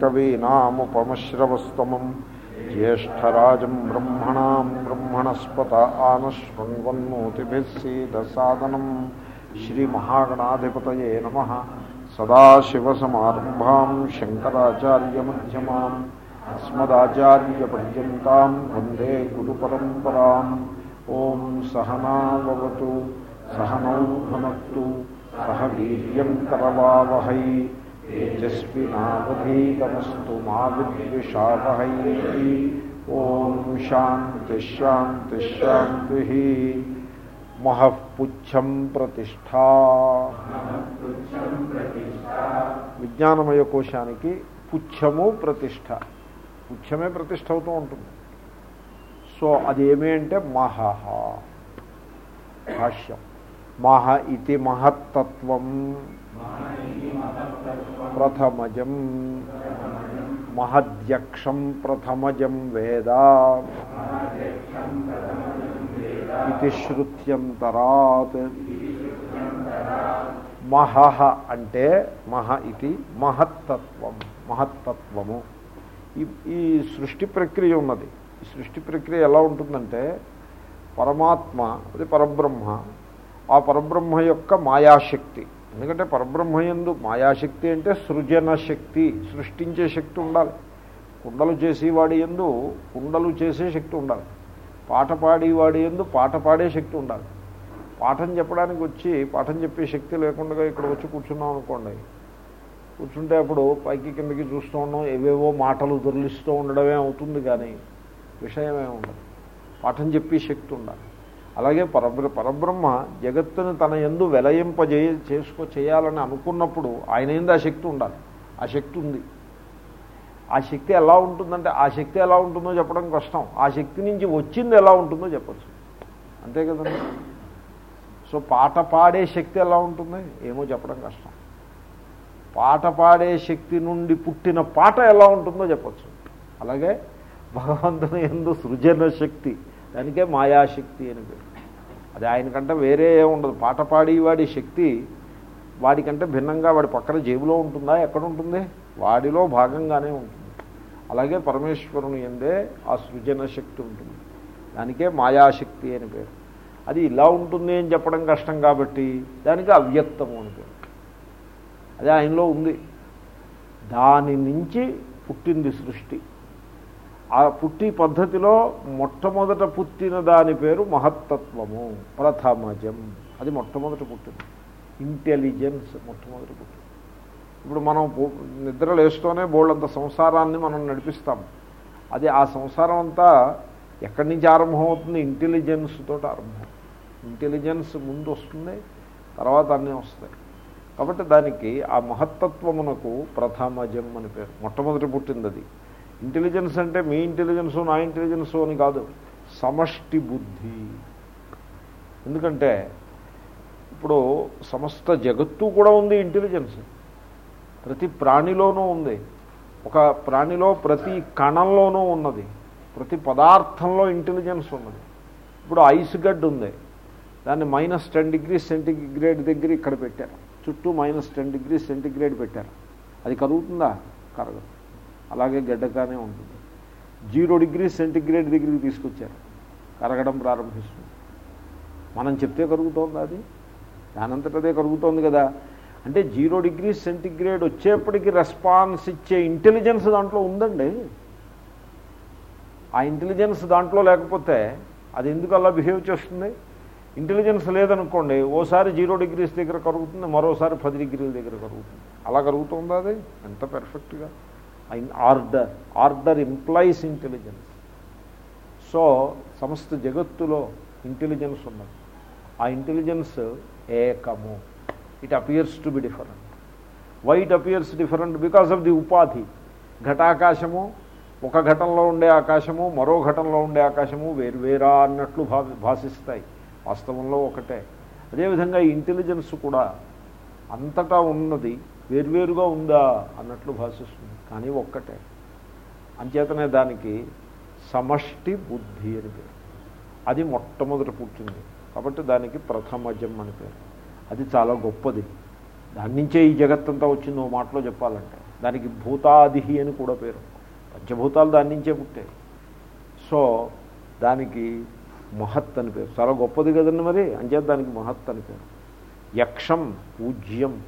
కవీనాముపమశ్రవస్తమం జ్యేష్టరాజం బ్రహ్మణా బ్రహ్మణస్పత ఆనశ్వన్వన్నోతిభిస్సీదసాదనం శ్రీమహాగణాధిపతయే నమ సదాశివసమారంభాం శంకరాచార్యమ్యమాం అస్మదాచార్యపర్యంతం వందే గురు పరంపరా ఓం సహనావతు సహనౌ భనత్తు సహ వీర్యం కరవావహై తేజస్వినావధీతమస్తు మా విద్విషావహై ఓం శాంతి శాంతి శాంతి మహఃపుచ్చం ప్రతిష్టా విజ్ఞానమయ కోశానికి పుచ్చము ప్రతిష్ట పుచ్చమే ప్రతిష్ట అవుతూ ఉంటుంది। సో అది ఏమి అంటే మహహ భాష్యం। మహ ఇది మహత్తత్వం। ప్రథమజం మహద్యక్షం ప్రథమజం వేద ఇది శ్రుత్యంతరాత్ మహహ అంటే మహ ఇది మహత్తత్వం మహత్తత్వము ఈ ఈ సృష్టి ప్రక్రియ ఉన్నది। ఈ సృష్టి ప్రక్రియ ఎలా ఉంటుందంటే పరమాత్మ అది పరబ్రహ్మ ఆ పరబ్రహ్మ యొక్క మాయాశక్తి. ఎందుకంటే పరబ్రహ్మయందు మాయాశక్తి అంటే సృజన శక్తి సృష్టించే శక్తి ఉండాలి. కుండలు చేసేవాడి ఎందు కుండలు చేసే శక్తి ఉండాలి. పాట పాడేవాడి ఎందు పాట పాడే శక్తి ఉండాలి. పాఠం చెప్పడానికి వచ్చి పాఠం చెప్పే శక్తి లేకుండా ఇక్కడ వచ్చి కూర్చున్నాం అనుకోండి. కూర్చుంటే అప్పుడు పైకి కిందకి చూస్తూ ఉండడం ఏవేవో మాటలు దొరిలిస్తూ ఉండడమే అవుతుంది కానీ విషయమే ఉండదు. పాఠం చెప్పే శక్తి ఉండాలి. అలాగే పరబ్ర పరబ్రహ్మ జగత్తును తన ఎందు వెలయింపజే చేసుకో చేయాలని అనుకున్నప్పుడు ఆయన ఎందు ఆ శక్తి ఉండాలి. ఆ శక్తి ఉంది. ఆ శక్తి ఎలా ఉంటుందంటే ఆ శక్తి ఎలా ఉంటుందో చెప్పడం కష్టం. ఆ శక్తి నుంచి వచ్చింది ఎలా ఉంటుందో చెప్పచ్చు. అంతే కదండి? సో పాట పాడే శక్తి ఎలా ఉంటుంది? ఏమో చెప్పడం కష్టం. పాట పాడే శక్తి నుండి పుట్టిన పాట ఎలా ఉంటుందో చెప్పచ్చు. అలాగే భగవంతుని ఎందు సృజన శక్తి దానికే మాయాశక్తి అని పేరు. అది ఆయనకంటే వేరే ఉండదు. పాట పాడేవాడి శక్తి వాడికంటే భిన్నంగా వాడి పక్కన జేబులో ఉంటుందా? ఎక్కడ ఉంటుంది? వాడిలో భాగంగానే ఉంటుంది. అలాగే పరమేశ్వరుని ఎందే ఆ సృజన శక్తి ఉంటుంది. దానికే మాయాశక్తి అని పేరు. అది ఇలా ఉంటుంది అని చెప్పడం కష్టం కాబట్టి దానికి అవ్యక్తము అని పేరు. అది ఆయనలో ఉంది. దాని నుంచి పుట్టింది సృష్టి. ఆ పుట్టి పద్ధతిలో మొట్టమొదట పుట్టిన దాని పేరు మహత్తత్వము ప్రథమజం. అది మొట్టమొదట పుట్టింది. ఇంటెలిజెన్స్ మొట్టమొదట పుట్టింది. ఇప్పుడు మనం నిద్ర లేస్తూనే బోళ్ళంత సంసారాన్ని మనం నడిపిస్తాం. అది ఆ సంసారం అంతా ఎక్కడి నుంచి ఆరంభం అవుతుంది ఇంటెలిజెన్స్ తోటి ఆరంభం. ఇంటెలిజెన్స్ ముందు వస్తుంది తర్వాత అన్నీ వస్తాయి. కాబట్టి దానికి ఆ మహత్తత్వమునకు ప్రథమజం అని పేరు. మొట్టమొదటి పుట్టింది అది ఇంటెలిజెన్స్ అంటే మీ ఇంటెలిజెన్సు నా ఇంటెలిజెన్సు అని కాదు. సమష్టి బుద్ధి. ఎందుకంటే ఇప్పుడు సమస్త జగత్తు కూడా ఉంది ఇంటెలిజెన్స్. ప్రతి ప్రాణిలోనూ ఉంది. ఒక ప్రాణిలో ప్రతి కణంలోనూ ఉన్నది. ప్రతి పదార్థంలో ఇంటెలిజెన్స్ ఉన్నది. ఇప్పుడు ఐస్ గడ్డ ఉంది. దాన్ని మైనస్ టెన్ డిగ్రీ సెంటిగ్రేడ్ దగ్గర ఇక్కడ పెట్టారు. చుట్టూ మైనస్ టెన్ డిగ్రీ సెంటిగ్రేడ్ పెట్టారు. అది కదుగుతుందా కరగదు. అలాగే గడ్డగానే ఉంటుంది. జీరో డిగ్రీ సెంటిగ్రేడ్ దగ్గరికి తీసుకొచ్చారు. కరగడం ప్రారంభిస్తుంది. మనం చెప్తే కరుగుతోంది అది? దానంతటదే కరుగుతోంది కదా. అంటే జీరో డిగ్రీ సెంటిగ్రేడ్ వచ్చేప్పటికి రెస్పాన్స్ ఇచ్చే ఇంటెలిజెన్స్ దాంట్లో ఉందండి. ఆ ఇంటెలిజెన్స్ దాంట్లో లేకపోతే అది ఎందుకు అలా బిహేవ్ చేస్తుంది? ఇంటెలిజెన్స్ లేదనుకోండి ఓసారి జీరో డిగ్రీస్ దగ్గర కరుగుతుంది మరోసారి పది డిగ్రీల దగ్గర కరుగుతుంది. అలా కరుగుతుందా అది? ఎంత పెర్ఫెక్ట్గా. Order order implies intelligence so సమస్త జగత్తులో ఇంటెలిజెన్స్ ఉన్నది. ఆ ఇంటెలిజెన్స్ ఏకము. It appears to be different why it appears different because of the ఉపాధి ఘటాకాశము ఒక ఘటంలో ఉండే ఆకాశము మరో ఘటంలో ఉండే ఆకాశము వేర్వేరా అన్నట్లు భాషిస్తాయి. వాస్తవంలో ఒకటే. అదేవిధంగా ఈ ఇంటెలిజెన్స్ కూడా అంతటా ఉన్నది వేర్వేరుగా ఉందా అన్నట్లు భాషిస్తుంది. కానీ ఒక్కటే. అంచేతనే దానికి సమష్టి బుద్ధి అని పేరు. అది మొట్టమొదట పుట్టింది. కాబట్టి దానికి ప్రథమజం అని పేరు. అది చాలా గొప్పది. దాని నుంచే ఈ జగత్తంతా వచ్చింది ఓ మాటలో చెప్పాలంటే. దానికి భూతాదిహి అని కూడా పేరు. పంచభూతాలు దాని నుంచే పుట్టాయి. సో దానికి మహత్ అని పేరు. చాలా గొప్పది కదండి మరి? అంచేత దానికి మహత్ అని పేరు. యక్షం పూజ్యం.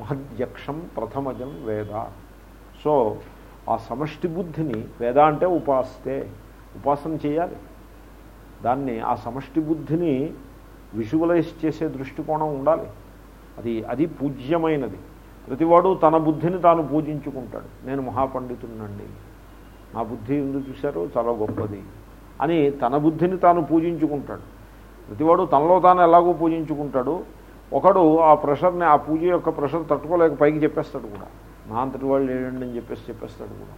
మహద్యక్షం ప్రథమజం వేద. సో ఆ సమష్టి బుద్ధిని వేద అంటే ఉపాస్తే ఉపాసన చేయాలి. దాన్ని ఆ సమష్టి బుద్ధిని విజువలైజ్ చేసే దృష్టికోణం ఉండాలి. అది అది పూజ్యమైనది. ప్రతివాడు తన బుద్ధిని తాను పూజించుకుంటాడు. నేను మహాపండితుడినండి నా బుద్ధి ఎందుకు చూశారు? చాలా గొప్పది అని తన బుద్ధిని తాను పూజించుకుంటాడు. ప్రతివాడు తనలో తాను ఎలాగో పూజించుకుంటాడు. ఒకడు ఆ ప్రెషర్ని ఆ పూజ యొక్క ప్రెషర్ తట్టుకోలేక పైకి చెప్పేస్తాడు కూడా. నా అంతటి వాళ్ళు లేడండి అని చెప్పేసి చెప్పేస్తాడు కూడా.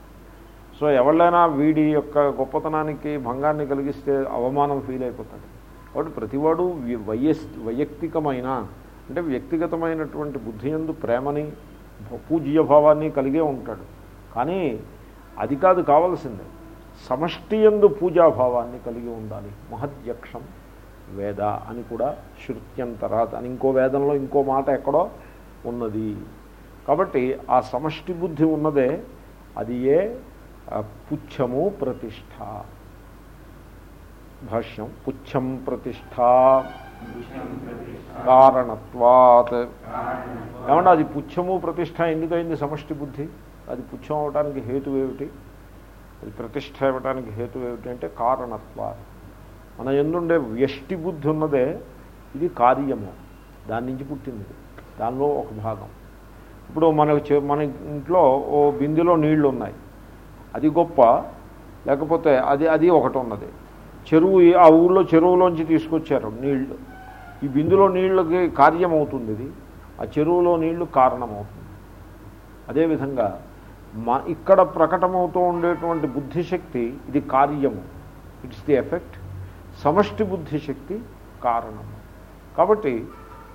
సో ఎవళ్ళైనా వీడి యొక్క గొప్పతనానికి భంగాన్ని కలిగిస్తే అవమానం ఫీల్ అయిపోతాడు. కాబట్టి ప్రతివాడు వయస్ వైయక్తికమైన అంటే వ్యక్తిగతమైనటువంటి బుద్ధి ఎందు ప్రేమని పూజ్యభావాన్ని పూజ్య భావాన్ని కలిగే ఉంటాడు. కానీ అది కాదు కావాల్సిందే. సమష్టి ఎందు పూజాభావాన్ని కలిగి ఉండాలి. మహద్యక్షం వేద అని కూడా శృత్యంతరాత్ అని ఇంకో వేదంలో ఇంకో మాట ఎక్కడో ఉన్నది. కాబట్టి ఆ సమష్టి బుద్ధి ఉన్నదే అది ఏ? పుచ్చము ప్రతిష్ట భాష్యం పుచ్చం ప్రతిష్ట కారణత్వాత్. ఏమంటే అది పుచ్చము ప్రతిష్ట ఎందుకైంది సమష్టి బుద్ధి? అది పుచ్చం అవడానికి హేతు ఏమిటి? అది ప్రతిష్ట ఇవ్వడానికి హేతు ఏమిటి అంటే కారణత్వ మన ఎందుండే వ్యష్టి బుద్ధి ఉన్నదే ఇది కార్యము. దాని నుంచి పుట్టింది. దానిలో ఒక భాగం. ఇప్పుడు మన చె- మన ఇంట్లో ఓ బిందులో నీళ్ళు ఉన్నాయి అది గొప్ప లేకపోతే అది అది ఒకటి ఉన్నది చెరువు ఆ ఊళ్ళో చెరువులోంచి తీసుకొచ్చారు నీళ్ళు ఈ బిందులో నీళ్ళకి కార్యమవుతుంది ఇది. ఆ చెరువులో నీళ్ళు కారణమవుతుంది. అదేవిధంగా మా ఇక్కడ ప్రకటమవుతూ ఉండేటువంటి బుద్ధిశక్తి ఇది కార్యము. ఇట్స్ ది ఎఫెక్ట్ సమష్టి బుద్ధిశక్తి కారణము. కాబట్టి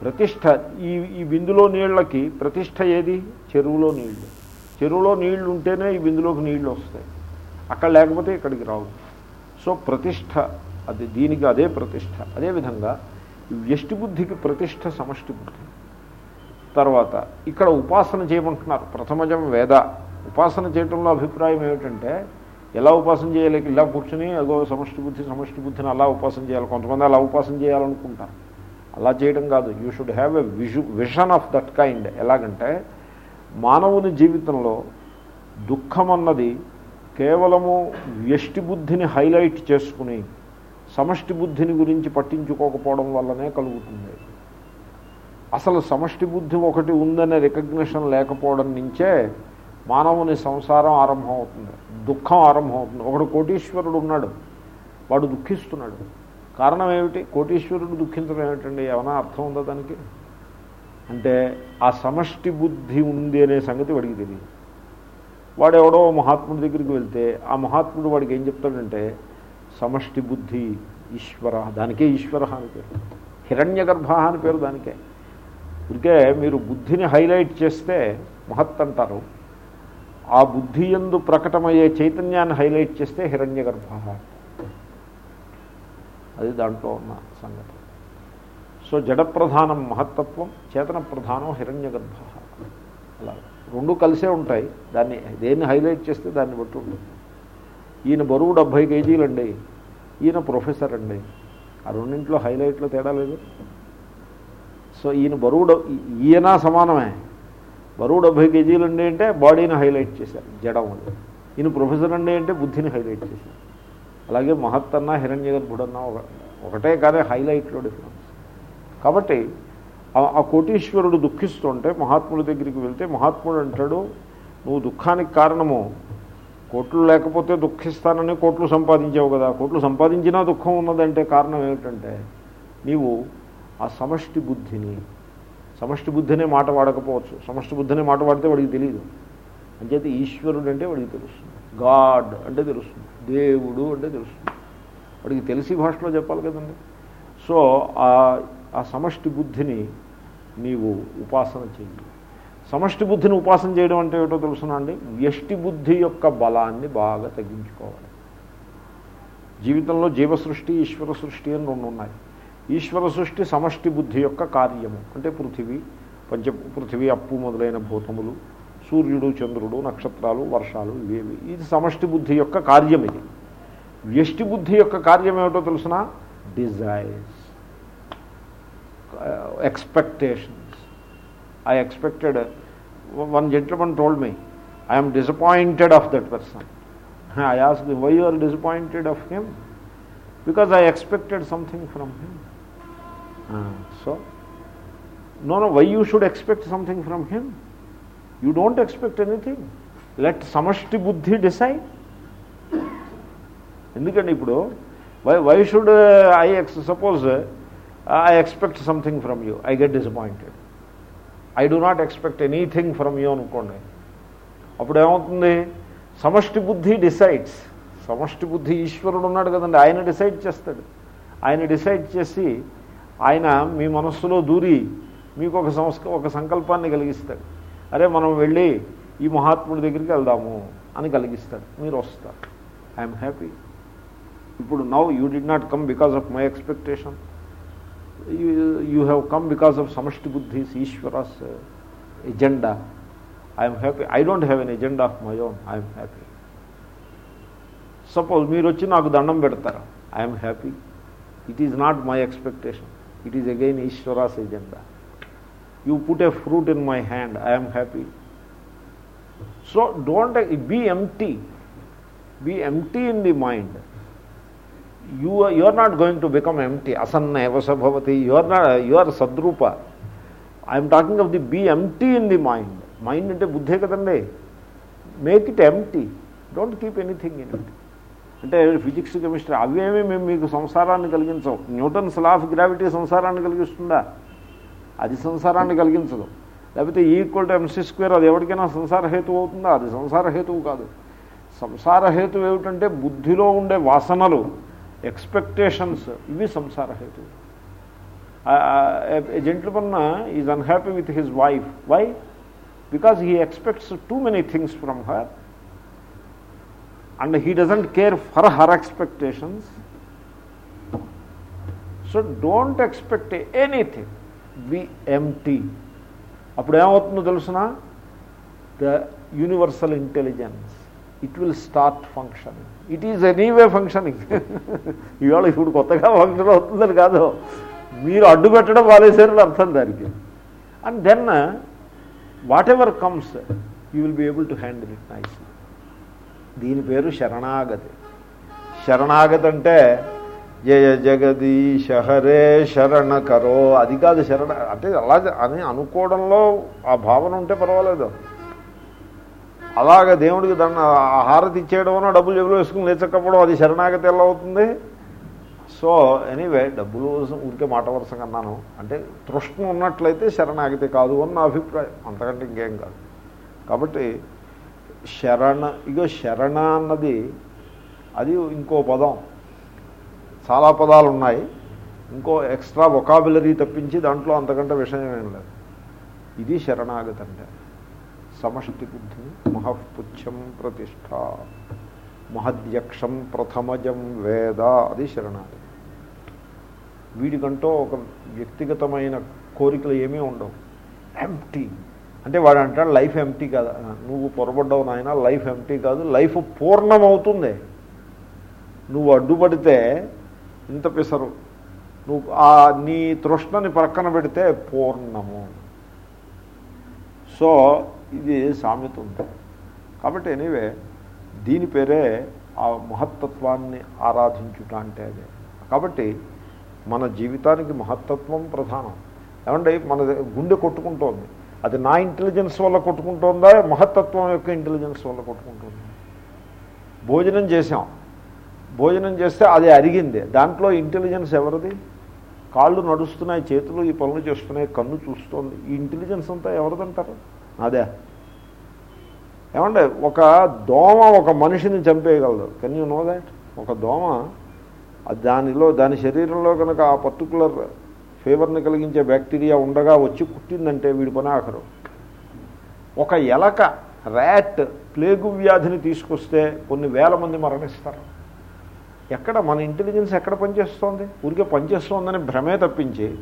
ప్రతిష్ట ఈ ఈ బిందులో నీళ్ళకి ప్రతిష్ట ఏది? చెరువులో నీళ్ళు చెరువులో నీళ్ళు ఉంటేనే ఈ బిందులోకి నీళ్ళు వస్తాయి. అక్కడ లేకపోతే ఇక్కడికి రావు. సో ప్రతిష్ట అది దీనికి అదే ప్రతిష్ట అదేవిధంగా వ్యష్టి బుద్ధికి ప్రతిష్ట సమష్టి బుద్ధి. తర్వాత ఇక్కడ ఉపాసన చేయమంటున్నారు. ప్రథమజం వేద. ఉపాసన చేయటంలో అభిప్రాయం ఏమిటంటే ఎలా ఉపాసన చేయాలి? ఇలా కూర్చుని అగో సమష్టి బుద్ధి సమష్టి బుద్ధిని అలా ఉపాసన చేయాలి. కొంతమంది అలా ఉపాసన చేయాలనుకుంటారు. అలా చేయడం కాదు. యూ షుడ్ హ్యావ్ ఎ విజు విషన్ ఆఫ్ దట్ కైండ్ ఎలాగంటే మానవుని జీవితంలో దుఃఖం అన్నది కేవలము వ్యష్టి బుద్ధిని హైలైట్ చేసుకుని సమష్టి బుద్ధిని గురించి పట్టించుకోకపోవడం వల్లనే కలుగుతుంది. అసలు సమష్టి బుద్ధి ఒకటి ఉందనే రికగ్నిషన్ లేకపోవడం నుంచే మానవుని సంసారం ఆరంభం అవుతుంది దుఃఖం ఆరంభం అవుతుంది ఒకడు కోటీశ్వరుడు ఉన్నాడు. వాడు దుఃఖిస్తున్నాడు. కారణం ఏమిటి? కోటీశ్వరుడు దుఃఖించడం ఏమిటండి? ఏమైనా అర్థం ఉందా దానికి? అంటే ఆ సమష్టి బుద్ధి ఉంది అనే సంగతి వాడికి తెలియదు. వాడు ఎవడో మహాత్ముడి దగ్గరికి వెళ్తే ఆ మహాత్ముడు వాడికి ఏం చెప్తాడంటే సమష్టి బుద్ధి ఈశ్వర దానికే ఈశ్వర అని పేరు. హిరణ్య గర్భ అని పేరు దానికే. ఇదికే మీరు బుద్ధిని హైలైట్ చేస్తే మహత్ అంటారు. ఆ బుద్ధి ఎందు ప్రకటమయ్యే చైతన్యాన్ని హైలైట్ చేస్తే హిరణ్య గర్భ. అది దాంట్లో ఉన్న సంగతి. సో జడ ప్రధానం మహత్తత్వం చేతన ప్రధానం హిరణ్య గర్భ అలా రెండు కలిసే ఉంటాయి. దాన్ని దేన్ని హైలైట్ చేస్తే దాన్ని బట్టి ఉంటుంది. ఈయన బరువు డెబ్భై కేజీలండి. ఈయన ప్రొఫెసర్ అండి. ఆ రెండింట్లో హైలైట్లో తేడా లేదు. సో ఈయన బరువు ఈయన సమానమే. బరువు డెబ్భై కేజీలు అండి అంటే బాడీని హైలైట్ చేశారు. జడం అది. ఈయన ప్రొఫెసర్ అండి అంటే బుద్ధిని హైలైట్ చేశారు. అలాగే మహత్ అన్న హిరణ్య గర్భుడన్నా ఒక ఒకటే కానీ హైలైట్లో డిఫరెన్స్. కాబట్టి ఆ- ఆ కోటీశ్వరుడు దుఃఖిస్తుంటే మహాత్ముడి దగ్గరికి వెళ్తే మహాత్ముడు అంటాడు నువ్వు దుఃఖానికి కారణము. కోట్లు లేకపోతే దుఃఖిస్తానని కోట్లు సంపాదించావు కదా. కోట్లు సంపాదించినా దుఃఖం ఉన్నదంటే కారణం ఏమిటంటే నీవు ఆ సమష్టి బుద్ధిని సమష్టి బుద్ధినే మాట వాడకపోవచ్చు. సమష్టి బుద్ధినే మాట వాడితే వాడికి తెలియదు అంచేత ఈశ్వరుడు అంటే వాడికి తెలుస్తుంది. గాడ్ అంటే తెలుస్తుంది. దేవుడు అంటే తెలుస్తుంది వాడికి తెలిసి భాషలో చెప్పాలి కదండి. సో ఆ ఆ సమష్టి బుద్ధిని నీవు ఉపాసన చెయ్యి. సమష్టి బుద్ధిని ఉపాసన చేయడం అంటే ఏమిటో తెలుసునండి వ్యష్టి బుద్ధి యొక్క బలాన్ని బాగా తగ్గించుకోవాలి. జీవితంలో జీవ సృష్టి ఈశ్వర సృష్టి అని రెండు ఉన్నాయి. ఈశ్వర సృష్టి సమష్టి బుద్ధి యొక్క కార్యము. అంటే పృథివీ పంచ పృథివీ అప్పు మొదలైన భూతములు సూర్యుడు చంద్రుడు నక్షత్రాలు వర్షాలు ఇవేవి ఇది సమష్టి బుద్ధి యొక్క కార్యం ఇది. వ్యష్టి బుద్ధి యొక్క కార్యం ఏమిటో తెలుసిన? Desires. Expectations I expected one gentleman told me I'm disappointed of that person I ask why you are disappointed of him because I expected something from him so no no why you should expect something from him you don't expect anything let సమష్టి బుద్ధి decide ఎందుకంటే ఇప్పుడు why why should I ex suppose I expect something from you I get disappointed I do not expect anything from you అనుకోండి. అప్పుడు ఏమవుతుంది? సమష్టి బుద్ధి decides సమష్టి బుద్ధి ఈశ్వరుడు ఉన్నాడు కదండి. ఆయన డిసైడ్ చేస్తాడు. ఆయన డిసైడ్ చేసి ఆయన మీ మనస్సులో దూరి మీకు ఒక సంస్క ఒక సంకల్పాన్ని కలిగిస్తాడు. అరే మనం వెళ్ళి ఈ మహాత్ముడి దగ్గరికి వెళ్దాము అని కలిగిస్తాడు. మీరు వస్తారు. ఐఎమ్ హ్యాపీ ఇప్పుడు now you did not come because of my expectation you have come because of సమష్టి బుద్ధిస్ Ishwara's agenda I'm happy I don't have an agenda of my own I'm happy suppose మీరు వచ్చి నాకు దండం పెడతారు? I'm happy it is not my expectation it is again Ishwara's agenda you put a fruit in my hand I'm happy so don't be empty be empty in the mind you you are not going to become empty అసన్న ఎవసభవతి you not you Sadrupa I'm talking of the be empty in the mind mind అంటే బుద్ధే కదండి make it empty don't keep anything in it అంటే physics chemistry అవేమీ మేము మీకు సంసారాన్ని కలిగించవు. న్యూటన్స్ లా ఆఫ్ గ్రావిటీ సంసారాన్ని కలిగిస్తుందా? అది సంసారాన్ని కలిగించదు. లేకపోతే ఈక్వల్ టు ఎంసీ స్క్వేర్ అది ఎవరికైనా సంసార హేతువు అవుతుందా? అది సంసార హేతువు కాదు. సంసార హేతు ఏమిటంటే బుద్ధిలో ఉండే వాసనలు ఎక్స్పెక్టేషన్స్ ఇవి సంసార హేతు gentleman is unhappy with his wife why because he expects too many things from her and he doesn't care for her expectations so don't expect anything be empty అప్పుడు ఏమవుతుందో తెలుసిన? The universal intelligence it will start functioning it is anyway functioning ఇవాళ ఇప్పుడు కొత్తగా function అవుతుందని కాదు. మీరు అడ్డు పెట్టడం వాళ్ళేసారని అర్థం దానికి. And then whatever comes you will be able to handle it nice దీని పేరు శరణాగతి. శరణాగతి అంటే జయ జగదీశ హరే శరణ కరో అది కాదు శరణ అంటే అలా అని అనుకోవడంలో ఆ భావన ఉంటే పర్వాలేదు. అలాగ దేవుడికి దాన్ని హారతి ఇచ్చేయడమనో డబ్బులు ఎవరు వేసుకుని లేచకపోవడం అది శరణాగతి ఎలా అవుతుంది? సో ఎనీవే డబ్బులు ఊరికే మాట వరుసగా అన్నాను. అంటే తృష్ణ ఉన్నట్లయితే శరణాగతి కాదు అని నా అభిప్రాయం. అంతకంటే ఇంకేం కాదు. కాబట్టి శరణ ఇగో శరణ అన్నది అది ఇంకో పదం. చాలా పదాలు ఉన్నాయి ఇంకో ఎక్స్ట్రా వొకాబులరీ తప్పించి దాంట్లో అంతకంటే విషయం ఏం లేదు. ఇది శరణాగతి అంటే సమష్టి బుద్ధిని మహఃపుచ్చం ప్రతిష్ట మహద్యక్షం ప్రథమజం వేద. అది శరణాగతి. వీడికంటూ ఒక వ్యక్తిగతమైన కోరికలు ఏమీ ఉండవు. ఎంటీ అంటే వాడు అంటాడు లైఫ్ ఎంటీ కాదు. నువ్వు పొరపడ్డావు నాయన లైఫ్ ఎంటీ కాదు. లైఫ్ పూర్ణమవుతుంది. నువ్వు అడ్డుపడితే ఇంత పిసరు. నువ్వు ఆ నీ తృష్ణని ప్రక్కన పెడితే పూర్ణము. సో ఇది సామెత ఉంది కాబట్టి ఎనీవే దీని పేరే ఆ మహత్తత్వాన్ని ఆరాధించుట అంటే అదే. కాబట్టి మన జీవితానికి మహత్తత్వం ప్రధానం. ఏమంటే మన గుండె కొట్టుకుంటోంది. అది నా ఇంటెలిజెన్స్ వల్ల కొట్టుకుంటోందా? మహత్తత్వం యొక్క ఇంటెలిజెన్స్ వల్ల కొట్టుకుంటుంది? భోజనం చేసాం భోజనం చేస్తే అది అరిగింది. దాంట్లో ఇంటెలిజెన్స్ ఎవరిది? కాళ్ళు నడుస్తున్నాయి చేతులు ఈ పనులు చేస్తున్నాయి కన్ను చూస్తోంది. ఈ ఇంటెలిజెన్స్ అంతా ఎవరిదంటారు? అదే ఏమంటే ఒక దోమ ఒక మనిషిని చంపేయగలదు. కెన్ యూ నో దాట్ ఒక దోమ దానిలో దాని శరీరంలో కనుక ఆ పర్టికులర్ ఫీవర్ని కలిగించే బ్యాక్టీరియా ఉండగా వచ్చి కుట్టిందంటే వీడి పని ఆఖరు. ఒక ఎలక ర్యాట్ ప్లేగు వ్యాధిని తీసుకొస్తే కొన్ని వేల మంది మరణిస్తారు. ఎక్కడ మన ఇంటెలిజెన్స్ ఎక్కడ పనిచేస్తోంది? ఊరికే పనిచేస్తోందని భ్రమే తప్పించి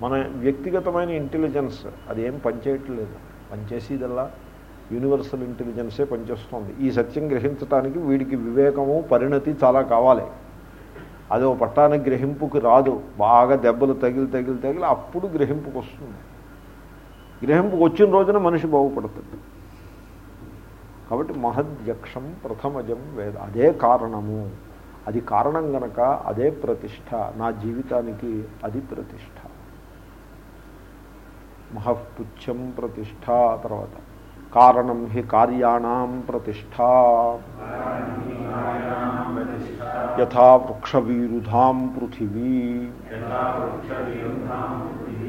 మన వ్యక్తిగతమైన ఇంటెలిజెన్స్ అది ఏం పనిచేయట్లేదు. పనిచేసేదల్లా యూనివర్సల్ ఇంటెలిజెన్సే పనిచేస్తుంది. ఈ సత్యం గ్రహించడానికి వీడికి వివేకము పరిణతి చాలా కావాలి. అదో పట్టానికి గ్రహింపుకి రాదు. బాగా దెబ్బలు తగిలి తగిలి తగిలి అప్పుడు గ్రహింపుకి వస్తుంది. గ్రహింపుకి వచ్చిన రోజున మనిషి బాగుపడుతుంది. కాబట్టి మహద్యక్షం ప్రథమజం వేద. అదే కారణము. అది కారణం గనక అదే ప్రతిష్ట నా జీవితానికి అది ప్రతిష్ట. మహఃపుచ్చం ప్రతిష్ట తర్వాత. కారణం హి కార్యాణం ప్రతిష్ట. యథా వృక్షవీరుధాం పృథివీ.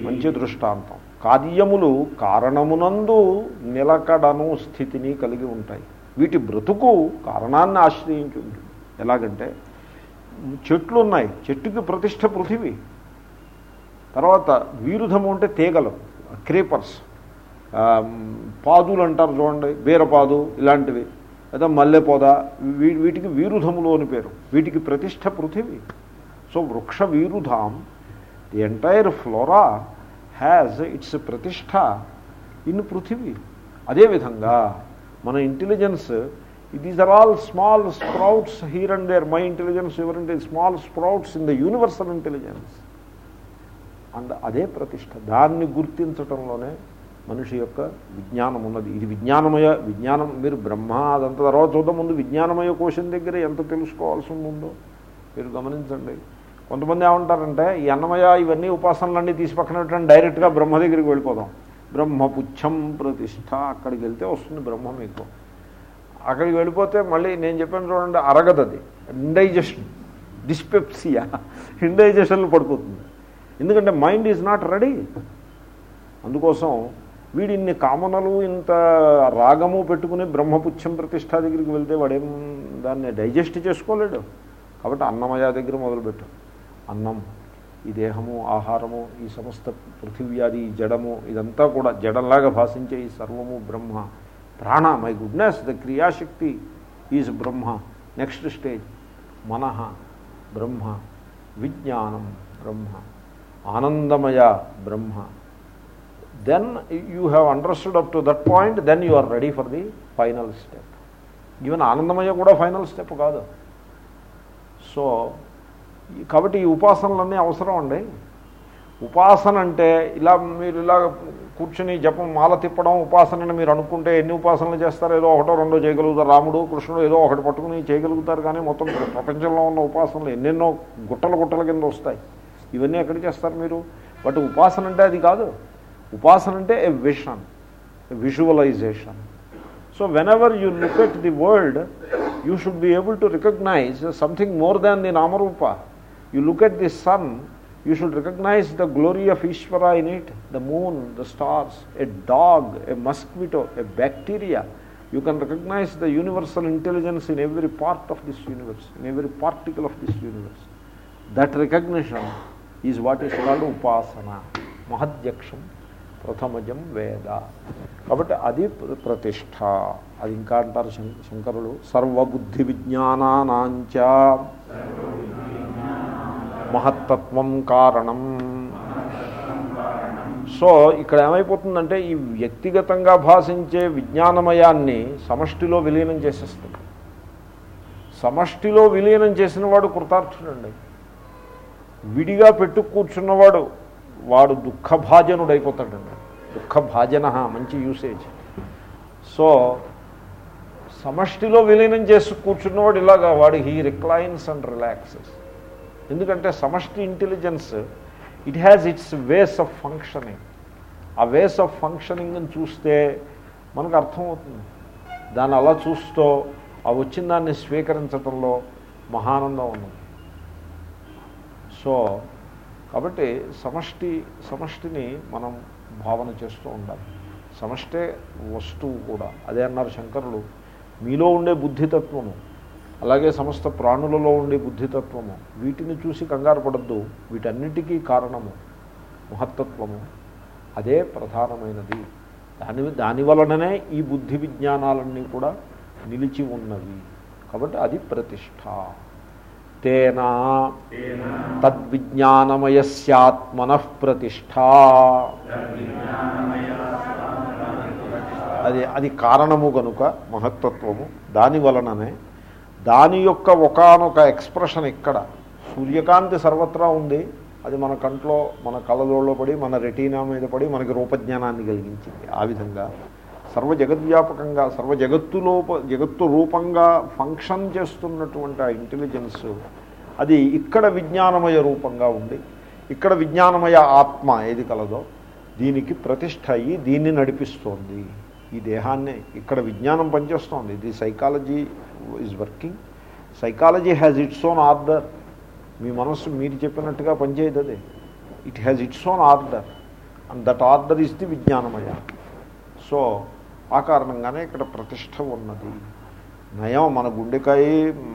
మంచి దృష్టాంతం. కార్యములు కారణమునందు నిలకడను స్థితిని కలిగి ఉంటాయి. వీటి బ్రతుకు కారణాన్ని ఆశ్రయించి ఉంటుంది. ఎలాగంటే చెట్లు ఉన్నాయి చెట్టుకి ప్రతిష్ట పృథివీ. తర్వాత వీరుధము అంటే తీగలు క్రీపర్స్. పాదులు అంటారు చూడండి బీరపాదు ఇలాంటివి. లేదా మల్లెపోద వీ వీటికి వీరుధములు అని పేరు. వీటికి ప్రతిష్ట పృథివీ. సో వృక్ష వీరుధాం the entire flora has its ప్రతిష్ట ఇన్ పృథివీ. అదేవిధంగా మన intelligence these are all small sprouts here and there my intelligence ఎవరంటే small sprouts in the universal intelligence and అదే ప్రతిష్ట. దాన్ని గుర్తించటంలోనే మనిషి యొక్క విజ్ఞానం ఉన్నది. ఇది విజ్ఞానమయ విజ్ఞానం మీరు బ్రహ్మ అదంతా తర్వాత చూద్దాం. ముందు విజ్ఞానమయ కోశం దగ్గర ఎంత తెలుసుకోవాల్సి ఉందో మీరు గమనించండి. కొంతమంది ఏమంటారంటే ఈ అన్నమయ ఇవన్నీ ఉపాసనలన్నీ తీసి పక్కన పెట్టండి. డైరెక్ట్గా బ్రహ్మ దగ్గరికి వెళ్ళిపోదాం. బ్రహ్మపుచ్చం ప్రతిష్ట. అక్కడికి వెళ్తే వస్తుంది బ్రహ్మ మీకు. అక్కడికి వెళ్ళిపోతే మళ్ళీ నేను చెప్పాను చూడండి అరగదది ఇండైజెషన్ డిస్పెప్సియా ఇండైజెషన్లు పడిపోతుంది. ఎందుకంటే మైండ్ ఈజ్ నాట్ రెడీ అందుకోసం వీడు ఇన్ని కామనలు ఇంత రాగము పెట్టుకుని బ్రహ్మపుచ్చం ప్రతిష్ట దగ్గరికి వెళ్తే వాడేం దాన్ని డైజెస్ట్ చేసుకోలేడు. కాబట్టి అన్నమయ దగ్గర మొదలుపెట్టు. అన్నం ఈ దేహము ఆహారము ఈ సమస్త పృథివ్యాది జడము ఇదంతా కూడా జడంలాగా భాషించే ఈ సర్వము బ్రహ్మ. ప్రాణ మై గుడ్నెస్ ద క్రియాశక్తి ఈజ్ బ్రహ్మ. Next stage. మనః బ్రహ్మ విజ్ఞానం బ్రహ్మ ఆనందమయ బ్రహ్మ. Then you have understood up to that point then you are ready for the final step even ఆనందమయ కూడా ఫైనల్ స్టెప్ కాదు. సో కాబట్టి ఈ ఉపాసనలన్నీ అవసరం అండి. ఉపాసన అంటే ఇలా మీరు ఇలా కూర్చుని జపం మాల తిప్పడం ఉపాసనని మీరు అనుకుంటే ఎన్ని ఉపాసనలు చేస్తారు? ఏదో ఒకటో రెండో చేయగలుగుతారు. రాముడు కృష్ణుడు ఏదో ఒకటి పట్టుకుని చేయగలుగుతారు కానీ మొత్తం ప్రపంచంలో ఉన్న ఉపాసనలు ఎన్నెన్నో గుట్టల గుట్టల కింద వస్తాయి. ఇవన్నీ ఎక్కడ చేస్తారు మీరు? బట్ ఉపాసన అంటే అది కాదు. ఉపాసన అంటే a vision visualization. So whenever you look at the world you should be able to recognize something more than the నామరూప. You look at the sun you should recognize the glory of Ishvara in it, the moon, the stars, a dog, a mosquito, a bacteria. You can recognize the universal intelligence in every part of this universe, in every particle of this universe. That recognition is what is called upasana, mahadhyaksham, ప్రథమజం వేద కాబట్టి అది ప్రతిష్ట అది ఇంకా అంటారు శంకరులు సర్వబుద్ధి విజ్ఞానానాంచ మహత్తత్వం కారణం. సో ఇక్కడ ఏమైపోతుందంటే ఈ వ్యక్తిగతంగా భాషించే విజ్ఞానమయాన్ని సమష్టిలో విలీనం చేసేస్తుంది. సమష్టిలో విలీనం చేసిన వాడు కృతార్థుడండి. విడిగా పెట్టు కూర్చున్నవాడు వాడు దుఃఖభాజనుడైపోతాడండి. దుఃఖభాజన మంచి యూసేజ్ సో సమష్టిలో విలీనం చేసి కూర్చున్నవాడు ఇలాగా వాడు హీ రిక్లైన్స్ అండ్ రిలాక్సెస్ ఎందుకంటే సమష్టి intelligence it has its ways of functioning ఆ వేస్ ఆఫ్ ఫంక్షనింగ్ని చూస్తే మనకు అర్థమవుతుంది. దాన్ని అలా చూస్తూ ఆ వచ్చిన దాన్ని స్వీకరించడంలో మహానందం ఉన్నది సో కాబట్టి సమష్టి సమష్టిని మనం భావన చేస్తూ ఉండాలి. సమష్టే వస్తువు కూడా. అదే అన్నారు శంకరులు. మీలో ఉండే బుద్ధితత్వము. అలాగే సమస్త ప్రాణులలో ఉండే బుద్ధితత్వము వీటిని చూసి కంగారు పడద్దు. వీటన్నిటికీ కారణము మహత్తత్వము. అదే ప్రధానమైనది. దాని దాని వలననే ఈ బుద్ధి విజ్ఞానాలన్నీ కూడా నిలిచి ఉన్నవి. కాబట్టి అది ప్రతిష్ట తేనా తద్విజ్ఞానమయస్యాత్మన ప్రతిష్ట అది అది కారణము కనుక మహత్తత్వము. దాని వలననే దాని యొక్క ఒకనొక ఎక్స్ప్రెషన్ ఇక్కడ. సూర్యకాంతి సర్వత్రా ఉంది. అది మన కంట్లో మన కళ్ళలో పడి మన రెటీనా మీద పడి మనకి రూపజ్ఞానాన్ని కలిగించింది. ఆ విధంగా సర్వ జగద్వ్యాపకంగా సర్వ జగత్తులో జగత్తు రూపంగా ఫంక్షన్ చేస్తున్నటువంటి ఆ ఇంటెలిజెన్స్ అది ఇక్కడ విజ్ఞానమయ రూపంగా ఉండి ఇక్కడ విజ్ఞానమయ ఆత్మ ఏది కలదో దీనికి ప్రతిష్ట అయ్యి దీన్ని నడిపిస్తోంది. ఈ దేహాన్ని ఇక్కడ విజ్ఞానం పనిచేస్తోంది. ఇది psychology is working psychology has its own order మీ మనస్సు మీరు చెప్పినట్టుగా పనిచేయదు అది. It has its own order and that order is the విజ్ఞానమయ. సో ఆ కారణంగానే ఇక్కడ ప్రతిష్ట ఉన్నది. నయం మన గుండెకాయ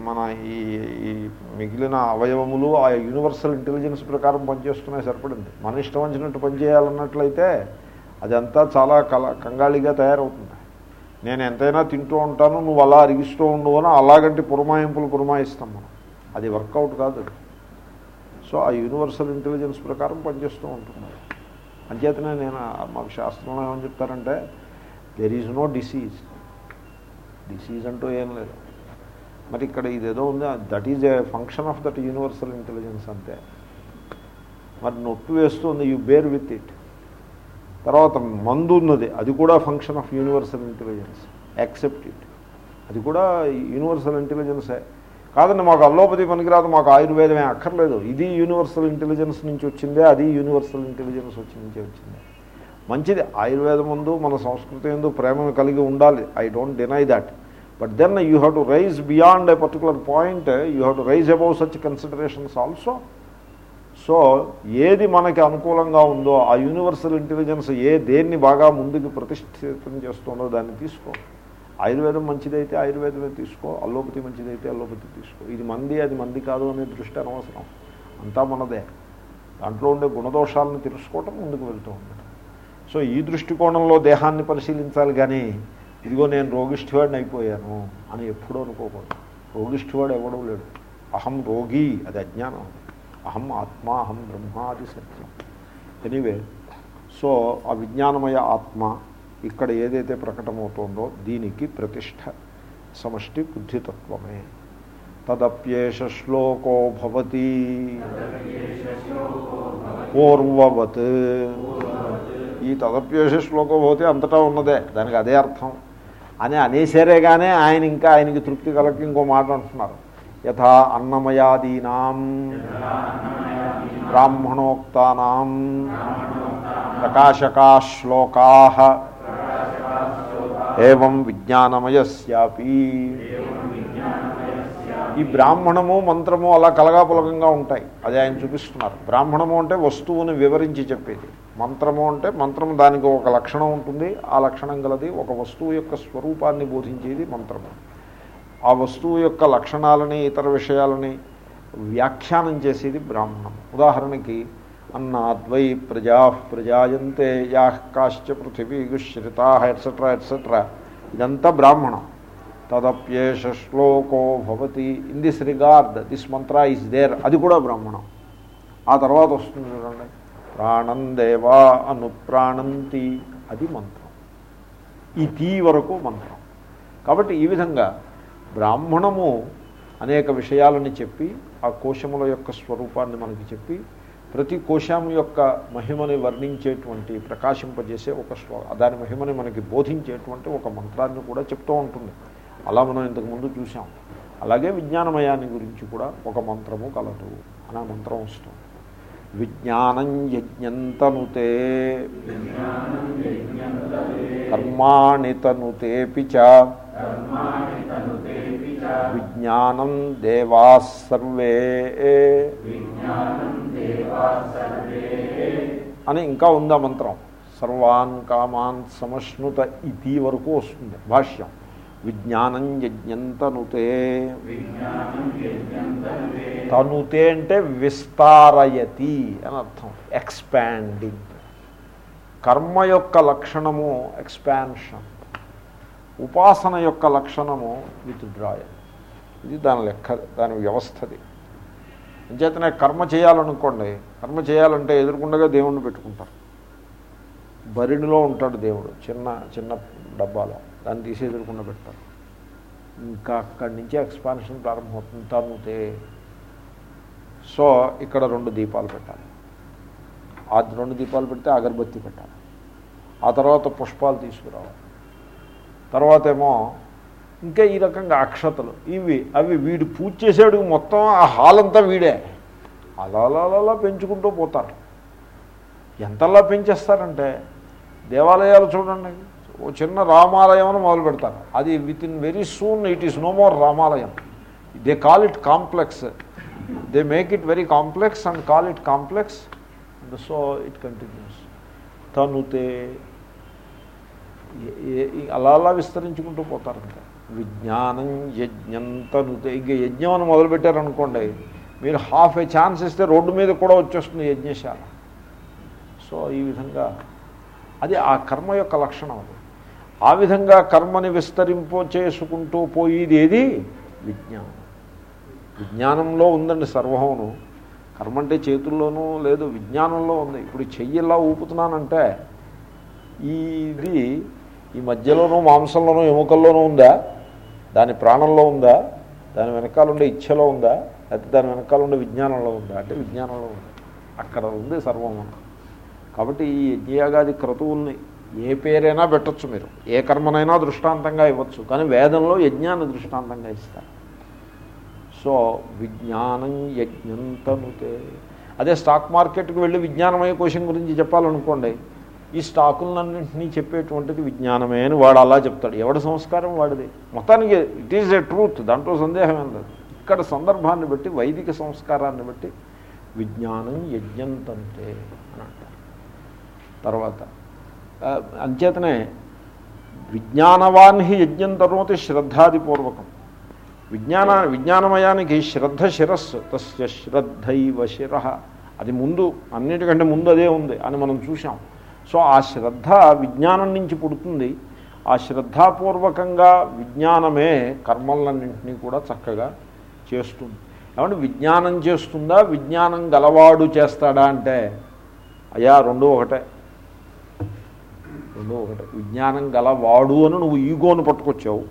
మన ఈ మిగిలిన అవయవములు ఆ యూనివర్సల్ ఇంటెలిజెన్స్ ప్రకారం పనిచేస్తున్నాయి సరిపడింది. మన ఇష్టం వచ్చినట్టు పనిచేయాలన్నట్లయితే అదంతా చాలా కల కంగాళిగా తయారవుతుంది. నేను ఎంతైనా తింటూ ఉంటాను నువ్వు అలా అరిగిస్తూ ఉండు అని అలాగంటే పురమాయింపులు పురమాయిస్తాం మనం. అది వర్కౌట్ కాదు సో ఆ యూనివర్సల్ ఇంటెలిజెన్స్ ప్రకారం పనిచేస్తూ ఉంటుంది. అంచేతనే నేను మాకు శాస్త్రంలో ఏమని చెప్తారంటే there is no disease disease అంటూ ఏం లేదు. మరి ఇక్కడ ఇదేదో ఉంది that is a function of that universal intelligence అంతే. మరి నొప్పి వేస్తుంది యూ బేర్ విత్ ఇట్ తర్వాత మందు ఉన్నది. అది కూడా function of universal intelligence accept it అది కూడా యూనివర్సల్ ఇంటెలిజెన్సే కాదండి మాకు అల్లోపతి పనికిరాదు మాకు ఆయుర్వేదమే అక్కర్లేదు. ఇది యూనివర్సల్ ఇంటెలిజెన్స్ నుంచి వచ్చిందే అది యూనివర్సల్ ఇంటెలిజెన్స్ వచ్చి నుంచే వచ్చిందే. మంచిది. ఆయుర్వేదం ముందు మన సంస్కృతి ఎందు ప్రేమను కలిగి ఉండాలి. I don't deny that but then you have to rise beyond a particular point you have to rise above such considerations also so ఏది మనకి అనుకూలంగా ఉందో ఆ యూనివర్సల్ ఇంటెలిజెన్స్ ఏ దేన్ని బాగా ముందుకు ప్రతిష్ఠితం చేస్తుందో దాన్ని తీసుకో. ఆయుర్వేదం మంచిదైతే ఆయుర్వేదమే తీసుకో అల్లోపతి మంచిదైతే అల్లోపతి తీసుకో. ఇది మంది అది మంది కాదు అనే దృష్టి అనవసరం. అంతా మనదే. దాంట్లో ఉండే గుణదోషాలను తెలుసుకోవటం ముందుకు వెళ్తూ ఉండటం సో ఈ దృష్టికోణంలో దేహాన్ని పరిశీలించాలి కానీ ఇదిగో నేను రోగిష్ఠివాడిని అయిపోయాను అని ఎప్పుడూ అనుకోకూడదు. రోగిష్ఠివాడు ఎవడూ లేడు. అహం రోగి అది అజ్ఞానం. అహం ఆత్మ అహం బ్రహ్మాది సత్యం. ఎనీవే సో ఆ విజ్ఞానమయ ఆత్మ ఇక్కడ ఏదైతే ప్రకటమవుతోందో దీనికి ప్రతిష్ట సమష్టి బుద్ధితత్వమే. తదప్యేష శ్లోకో భవతి. పూర్వవత్. ఈ తదప్యేష శ్లోకో భవతి అంతటా ఉన్నదే దానికి అదే అర్థం. అని అనేసరే కానీ ఆయన ఇంకా ఆయనకి తృప్తి కలకి ఇంకో మాట అంటున్నారు. యథా అన్నమయాదీనాం. బ్రాహ్మణోక్తానా. ప్రకాశకా శ్లోకా ఏం విజ్ఞానమయస్యాపి. ఈ బ్రాహ్మణము మంత్రము అలా కలగాపులకంగా ఉంటాయి. అది ఆయన చూపిస్తున్నారు. బ్రాహ్మణము అంటే వస్తువుని వివరించి చెప్పేది. మంత్రము అంటే మంత్రము దానికి ఒక లక్షణం ఉంటుంది. ఆ లక్షణం గలది ఒక వస్తువు యొక్క స్వరూపాన్ని బోధించేది మంత్రము. ఆ వస్తువు యొక్క లక్షణాలని ఇతర విషయాలని వ్యాఖ్యానం చేసేది బ్రాహ్మణం. ఉదాహరణకి అన్నాద్వై ప్రజా ప్రజాయంతే యా కాశ్చ పృథివీ గుశ్రితా ఎట్సెట్రా ఎట్సెట్రా ఇదంతా బ్రాహ్మణం. తదప్యేష శ్లోకో భవతి in this regard this mantra is there. అది కూడా బ్రాహ్మణం. ఆ తర్వాత వస్తుంది చూడండి. ప్రాణం దేవా అనుప్రాణంతి అది మంత్రం. ఈ తీ వరకు మంత్రం. కాబట్టి ఈ విధంగా బ్రాహ్మణము అనేక విషయాలని చెప్పి ఆ కోశముల యొక్క స్వరూపాన్ని మనకి చెప్పి ప్రతి కోశం యొక్క మహిమని వర్ణించేటువంటి ప్రకాశింపజేసే ఒక శ్లో దాని మహిమని మనకి బోధించేటువంటి ఒక మంత్రాన్ని కూడా చెప్తూ ఉంటుంది. అలా మనం ఇంతకుముందు చూసాం అలాగే విజ్ఞానమయాన్ని గురించి కూడా ఒక మంత్రము కలదు అనే మంత్రం వస్తుంది. విజ్ఞానం యజ్ఞంతనుతే కర్మాణి తనుతేపి చ విజ్ఞానం దేవా సర్వే అని ఇంకా ఉందా మంత్రం? సర్వాన్ కామాన్ సమశ్నుత ఇది వరకు వస్తుంది భాష్యం. విజ్ఞానం యజ్ఞంతనుతే। తనుతే అంటే విస్తారయతి అని అర్థం. ఎక్స్పాండింగ్ కర్మ యొక్క లక్షణము ఎక్స్పాన్షన్ ఉపాసన యొక్క లక్షణము విత్డ్రాయల్ ఇది దాని లెక్క దాని వ్యవస్థది. అంచేతనే కర్మ చేయాలనుకోండి కర్మ చేయాలంటే ఎదుర్కొండగా దేవుణ్ణి పెట్టుకుంటారు. బరిడిలో ఉంటాడు దేవుడు చిన్న చిన్న డబ్బాలో. దాన్ని తీసి ఎదుర్కొండ పెడతారు. ఇంకా అక్కడి నుంచి ఎక్స్పాన్షన్ ప్రారంభమవుతుంది తనుతే సో ఇక్కడ రెండు దీపాలు పెట్టాలి. ఆ రెండు దీపాలు పెడితే అగరబత్తి పెట్టాలి. ఆ తర్వాత పుష్పాలు తీసుకురావాలి. తర్వాత ఏమో ఇంకా ఈ రకంగా అక్షతలు. ఇవి అవి వీడు పూజ చేసేడు మొత్తం ఆ హాల్ అంతా వీడే. అలా అలా పెంచుకుంటూ పోతారు. ఎంతలా పెంచేస్తారంటే దేవాలయాలు చూడండి. ఓ చిన్న రామాలయం అని మొదలు పెడతారు. అది within very soon it is no more రామాలయం they call it complex they make it very complex and call it complex so it continues తనుతే అలా అలా విస్తరించుకుంటూ పోతారు విజ్ఞానం యజ్ఞంతను ఇక యజ్ఞం అని మొదలుపెట్టారనుకోండి మీరు హాఫ్ ఏ ఛాన్స్ ఇస్తే రోడ్డు మీద కూడా వచ్చేస్తుంది యజ్ఞశాల. సో ఈ విధంగా అది ఆ కర్మ యొక్క లక్షణం అది. ఆ విధంగా కర్మని విస్తరింపో చేసుకుంటూ పోయేది ఏది? విజ్ఞానం. విజ్ఞానంలో ఉందండి సర్వమును. కర్మ అంటే చేతుల్లోనూ లేదు విజ్ఞానంలో ఉంది. ఇప్పుడు చెయ్యిలా ఊపుతున్నానంటే ఇది ఈ మధ్యలోనూ మాంసంలోనూ ఎముకల్లోనూ ఉందా? దాని ప్రాణంలో ఉందా? దాని వెనకాల ఉండే ఇచ్ఛలో ఉందా? లేకపోతే దాని వెనకాల ఉండే విజ్ఞానంలో ఉందా? అంటే విజ్ఞానంలో ఉంది? అక్కడ ఉంది సర్వం కాబట్టి ఈ యజ్ఞయాగాది క్రతువుల్ని ఏ పేరైనా పెట్టచ్చు మీరు. ఏ కర్మనైనా దృష్టాంతంగా ఇవ్వచ్చు. కానీ వేదంలో యజ్ఞాన్ని దృష్టాంతంగా ఇస్తారు. సో విజ్ఞానం యజ్ఞంతనుతే. అదే స్టాక్ మార్కెట్కి వెళ్ళి విజ్ఞానమయ కోశం గురించి చెప్పాలనుకోండి ఈ స్టాకులన్నింటినీ చెప్పేటువంటిది విజ్ఞానమే అని వాడు అలా చెప్తాడు. ఎవడి సంస్కారం వాడిది? మొత్తానికి ఇట్ ఈజ్ ఎ ట్రూత్ దాంట్లో సందేహం ఏం లేదు. ఇక్కడ సందర్భాన్ని బట్టి వైదిక సంస్కారాన్ని బట్టి విజ్ఞానం యజ్ఞంతంతే అని అంటారు. తర్వాత అంచేతనే విజ్ఞానవాన్ హి యజ్ఞం తర్వాత శ్రద్ధాదిపూర్వకం. విజ్ఞాన విజ్ఞానమయానికి శ్రద్ధ శిరస్సు తస్య శ్రద్ధైవ శిర. అది ముందు అన్నిటికంటే ముందు అదే ఉంది అని మనం చూసాం సో ఆ శ్రద్ధ విజ్ఞానం నుంచి పుడుతుంది. ఆ శ్రద్ధాపూర్వకంగా విజ్ఞానమే కర్మలన్నింటినీ కూడా చక్కగా చేస్తుంది. ఏమంటే విజ్ఞానం చేస్తుందా? విజ్ఞానం గలవాడు చేస్తాడా అంటే అయ్యా రెండు ఒకటే. రెండు ఒకటే. విజ్ఞానం గలవాడు అని నువ్వు ఈగోను పట్టుకొచ్చావు.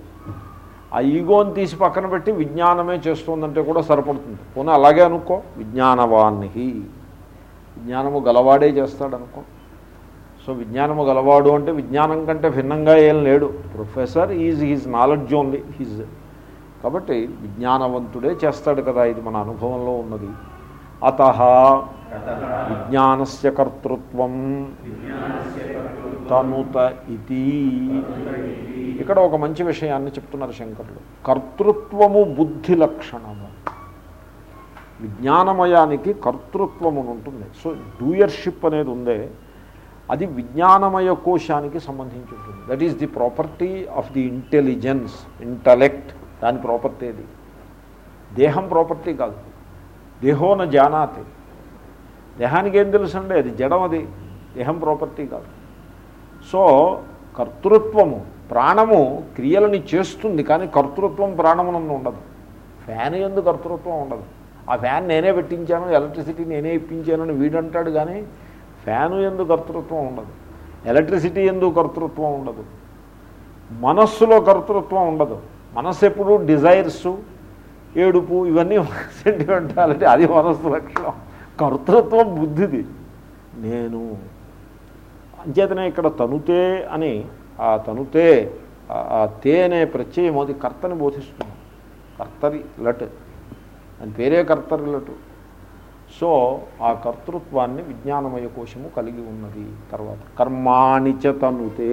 ఆ ఈగోని తీసి పక్కన పెట్టి విజ్ఞానమే చేస్తుందంటే కూడా సరిపడుతుంది. పోనీ అలాగే అనుకో. విజ్ఞానవాన్ని విజ్ఞానము గలవాడే చేస్తాడనుకో. సో విజ్ఞానము గలవాడు అంటే విజ్ఞానం కంటే భిన్నంగా ఏం లేడు. Professor is his knowledge only his. కాబట్టి విజ్ఞానవంతుడే చేస్తాడు కదా ఇది మన అనుభవంలో ఉన్నది. అత విజ్ఞానస్య కర్తృత్వం తనుత ఇది ఇక్కడ ఒక మంచి విషయాన్ని చెప్తున్నారు శంకరుడు కర్తృత్వము బుద్ధి లక్షణము. విజ్ఞానమయానికి కర్తృత్వము ఉంటుంది సో డూయర్షిప్ అనేది ఉందే. అది విజ్ఞానమయ కోశానికి సంబంధించి ఉంటుంది. That is the property of the intelligence intellect దాని ప్రాపర్టీ అది. దేహం ప్రాపర్టీ కాదు. దేహోన జానాతి. దేహానికి ఏం తెలుసండి? అది జడం అది దేహం ప్రాపర్టీ కాదు. సో కర్తృత్వము ప్రాణము క్రియలని చేస్తుంది కానీ కర్తృత్వం ప్రాణమునందు ఉండదు. ఫ్యాన్ ఎందుకు కర్తృత్వం ఉండదు. ఆ ఫ్యాన్ నేనే పెట్టించాను ఎలక్ట్రిసిటీ నేనే ఇప్పించాను అని వీడంటాడు కానీ ఫ్యాను ఎందు కర్తృత్వం ఉండదు. ఎలక్ట్రిసిటీ ఎందు కర్తృత్వం ఉండదు. మనస్సులో కర్తృత్వం ఉండదు. మనస్సు ఎప్పుడు డిజైర్స్ ఏడుపు ఇవన్నీ సెంటిమెంటాలిటీ. అది మనస్సు లక్షణం. కర్తృత్వం బుద్ధిది. నేను అంచేతనే ఇక్కడ తనుతే అని ఆ తనుతే ఆ- తే అనే ప్రత్యయం అది కర్తని బోధిస్తుంది. కర్తరి లట్. అని పేరే కర్తరి లటు. సో ఆ కర్తృత్వాన్ని విజ్ఞానమయ కోశము కలిగి ఉన్నది తర్వాత. కర్మాణి తనుతే.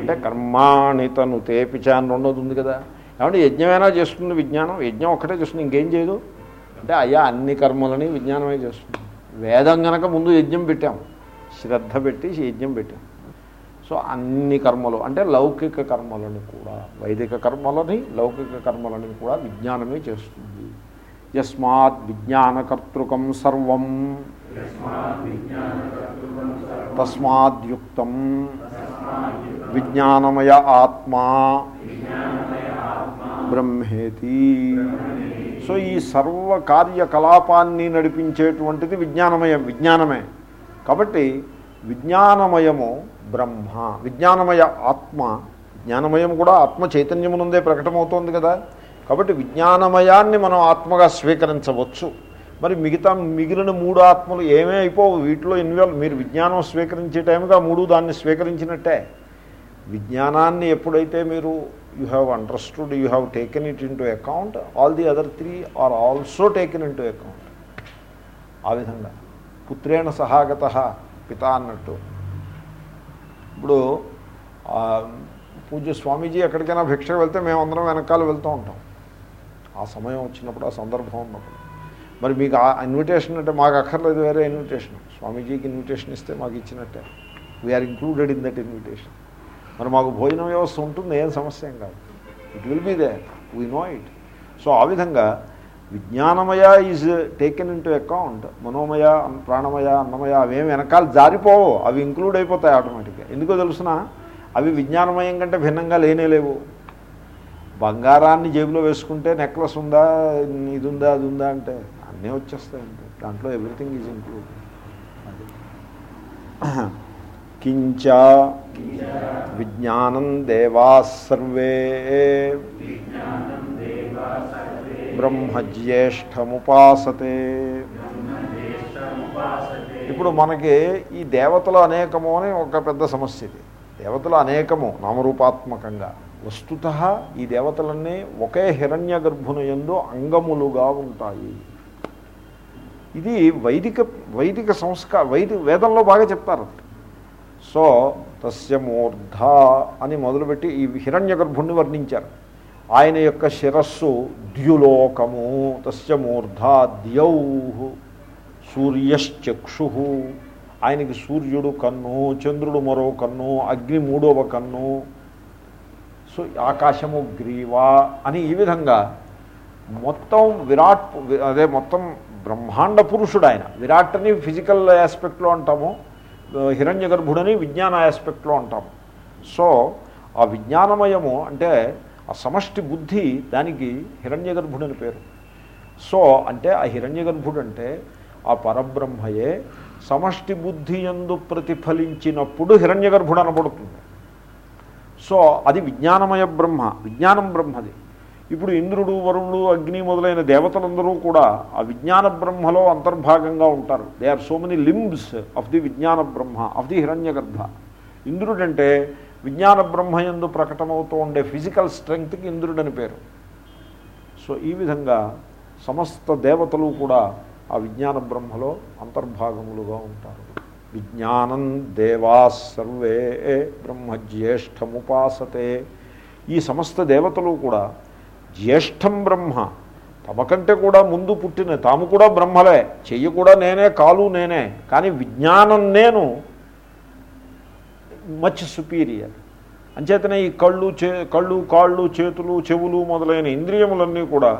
అంటే కర్మాణి తనుతే పిచాన్ రెండోది ఉంది కదా. ఏమంటే యజ్ఞమైనా చేస్తుంది విజ్ఞానం యజ్ఞం ఒక్కటే చేస్తుంది ఇంకేం చేయదు. అంటే అయ్యా అన్ని కర్మలని విజ్ఞానమే చేస్తుంది. వేదం గనక ముందు యజ్ఞం పెట్టాం. శ్రద్ధ పెట్టి యజ్ఞం పెట్టాం. సో అన్ని కర్మలు అంటే లౌకిక కర్మలని కూడా వైదిక కర్మలని లౌకిక కర్మలని కూడా విజ్ఞానమే చేస్తుంది. యస్మాత్ విజ్ఞానకర్తృకం సర్వం. తస్మాద్యుక్తం విజ్ఞానమయ ఆత్మా. బ్రహ్మేతి. సో ఈ సర్వ కార్యకలాపాన్ని నడిపించేటువంటిది విజ్ఞానమయం విజ్ఞానమే. కాబట్టి విజ్ఞానమయము బ్రహ్మ విజ్ఞానమయ ఆత్మ జ్ఞానమయం కూడా ఆత్మ చైతన్యమునందే ప్రకటమవుతోంది కదా. కాబట్టి విజ్ఞానమయాన్ని మనం ఆత్మగా స్వీకరించవచ్చు. మరి మిగతా మిగిలిన మూడు ఆత్మలు ఏమీ అయిపోవు? వీటిలో ఇన్వాల్వ్ మీరు విజ్ఞానం స్వీకరించే టైంగా మూడు దాన్ని స్వీకరించినట్టే. విజ్ఞానాన్ని ఎప్పుడైతే మీరు you have understood you have taken it into account all the other three are also taken into account ఆ విధంగా. పుత్రేణ సహాగత పిత అన్నట్టు. ఇప్పుడు పూజ పూజ్య స్వామీజీ ఎక్కడికైనా భిక్షకు వెళ్తే మేమందరం వెనకాల వెళ్తూ ఉంటాం. ఆ సమయం వచ్చినప్పుడు ఆ సందర్భం ఉన్నప్పుడు. మరి మీకు ఆ ఇన్విటేషన్ అంటే మాకు అక్కర్లేదు వేరే ఇన్విటేషన్ స్వామీజీకి ఇన్విటేషన్ ఇస్తే మాకు ఇచ్చినట్టే. We're included in that invitation మరి మాకు భోజన వ్యవస్థ ఉంటుంది ఏం సమస్య ఏం కాదు. It will be they we know it so ఆ విధంగా విజ్ఞానమయ is taken into account మనోమయ ప్రాణమయ అన్నమయ అవేమి వెనకాల జారిపోవు. అవి ఇంక్లూడ్ అయిపోతాయి ఆటోమేటిక్గా ఎందుకో తెలుసిన? అవి విజ్ఞానమయం కంటే భిన్నంగా లేనే లేవు. బంగారాన్ని జేబులో వేసుకుంటే నెక్లెస్ ఉందా ఇది ఉందా అది ఉందా అంటే అన్నీ వచ్చేస్తాయంటే దాంట్లో ఎవ్రీథింగ్ ఈజ్ ఇంక్లూడ్ కించ విజ్ఞానం దేవా సర్వే. బ్రహ్మజ్యేష్టముపాసతే ఇప్పుడు మనకి ఈ దేవతలు అనేకము అని ఒక పెద్ద సమస్య ఇది. దేవతలు అనేకము నామరూపాత్మకంగా. వస్తుత ఈ దేవతలన్నీ ఒకే హిరణ్య గర్భునయందు అంగములుగా ఉంటాయి. ఇది వైదిక వైదిక సంస్కార వైదిక వేదంలో బాగా చెప్తారు. సో తస్య మూర్ధ అని మొదలుపెట్టి ఈ హిరణ్య గర్భుణ్ణి వర్ణించారు. ఆయన యొక్క శిరస్సు ద్యులోకము తస్య మూర్ధ ద్యౌ సూర్యశ్చక్షు. ఆయనకి సూర్యుడు కన్ను చంద్రుడు మరో కన్ను అగ్ని మూడవ కన్ను సో ఆకాశము గ్రీవా అని ఈ విధంగా మొత్తం విరాట్ అదే మొత్తం బ్రహ్మాండ పురుషుడు ఆయన విరాట్ అని ఫిజికల్ ఆస్పెక్ట్లో అంటాము హిరణ్య గర్భుడని విజ్ఞాన ఆస్పెక్ట్లో అంటాము. సో ఆ విజ్ఞానమయము అంటే ఆ సమష్టి బుద్ధి దానికి హిరణ్య గర్భుడని పేరు. సో అంటే ఆ హిరణ్య గర్భుడు అంటే ఆ పరబ్రహ్మయే సమష్టి బుద్ధి ఎందు ప్రతిఫలించినప్పుడు హిరణ్య గర్భుడు అనబడుతుంది. సో అది విజ్ఞానమయ బ్రహ్మ విజ్ఞానం బ్రహ్మది. ఇప్పుడు ఇంద్రుడు వరుణుడు అగ్ని మొదలైన దేవతలందరూ కూడా ఆ విజ్ఞాన బ్రహ్మలో అంతర్భాగంగా ఉంటారు. They are so many limbs of the విజ్ఞాన బ్రహ్మ ఆఫ్ ది హిరణ్య గర్భ ఇంద్రుడంటే విజ్ఞాన బ్రహ్మ ఎందు ప్రకటమవుతూ ఉండే ఫిజికల్ స్ట్రెంగ్త్కి ఇంద్రుడని పేరు. సో ఈ విధంగా సమస్త దేవతలు కూడా ఆ విజ్ఞాన బ్రహ్మలో అంతర్భాగములుగా ఉంటారు. విజ్ఞానం దేవా సర్వే బ్రహ్మజ్యేష్టముపాసతే ఈ సమస్త దేవతలు కూడా జ్యేష్టం బ్రహ్మ. తమకంటే కూడా ముందు పుట్టిన తాము కూడా బ్రహ్మలే. చెయ్యి కూడా నేనే కాలు నేనే. కానీ విజ్ఞానం నేను మచ్ సుపీరియర్ అంచేతనే ఈ కళ్ళు చే కళ్ళు కాళ్ళు చేతులు చెవులు మొదలైన ఇంద్రియములన్నీ కూడా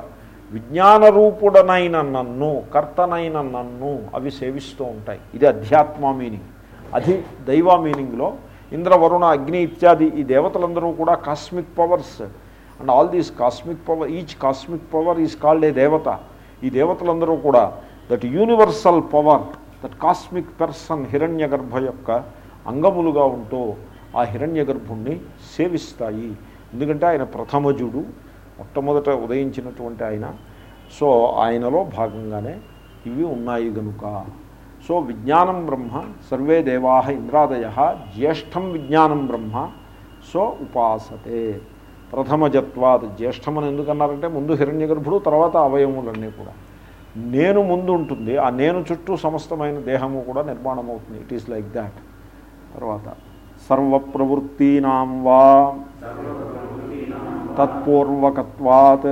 విజ్ఞాన రూపుడనైన నన్ను కర్తనైన నన్ను అవి సేవిస్తూ ఉంటాయి. ఇది అధ్యాత్మ మీనింగ్ అది దైవ మీనింగ్లో ఇంద్ర వరుణ అగ్ని ఇత్యాది ఈ దేవతలందరూ కూడా cosmic powers and all these cosmic power each cosmic power is called a దేవత ఈ దేవతలందరూ కూడా that universal power that cosmic person హిరణ్య గర్భ యొక్క అంగములుగా ఉంటూ ఆ హిరణ్య గర్భుణ్ణి సేవిస్తాయి. ఎందుకంటే ఆయన ప్రథమజుడు మొట్టమొదట ఉదయించినటువంటి ఆయన. సో ఆయనలో భాగంగానే ఇవి ఉన్నాయి గనుక. సో విజ్ఞానం బ్రహ్మ సర్వే దేవా ఇంద్రాదయ జ్యేష్టం విజ్ఞానం బ్రహ్మ సో ఉపాసతే. ప్రథమజత్వాత్ జ్యేష్టం అని ఎందుకన్నారంటే ముందు హిరణ్య గర్భుడు తర్వాత అవయములన్నీ కూడా. నేను ముందు ఉంటుంది ఆ నేను చుట్టూ సమస్తమైన దేహము కూడా నిర్మాణం అవుతుంది ఇట్ ఈస్ లైక్ దాట్ తర్వాత సర్వప్రవృత్తీనాం వా. తత్పూర్వకత్వాత్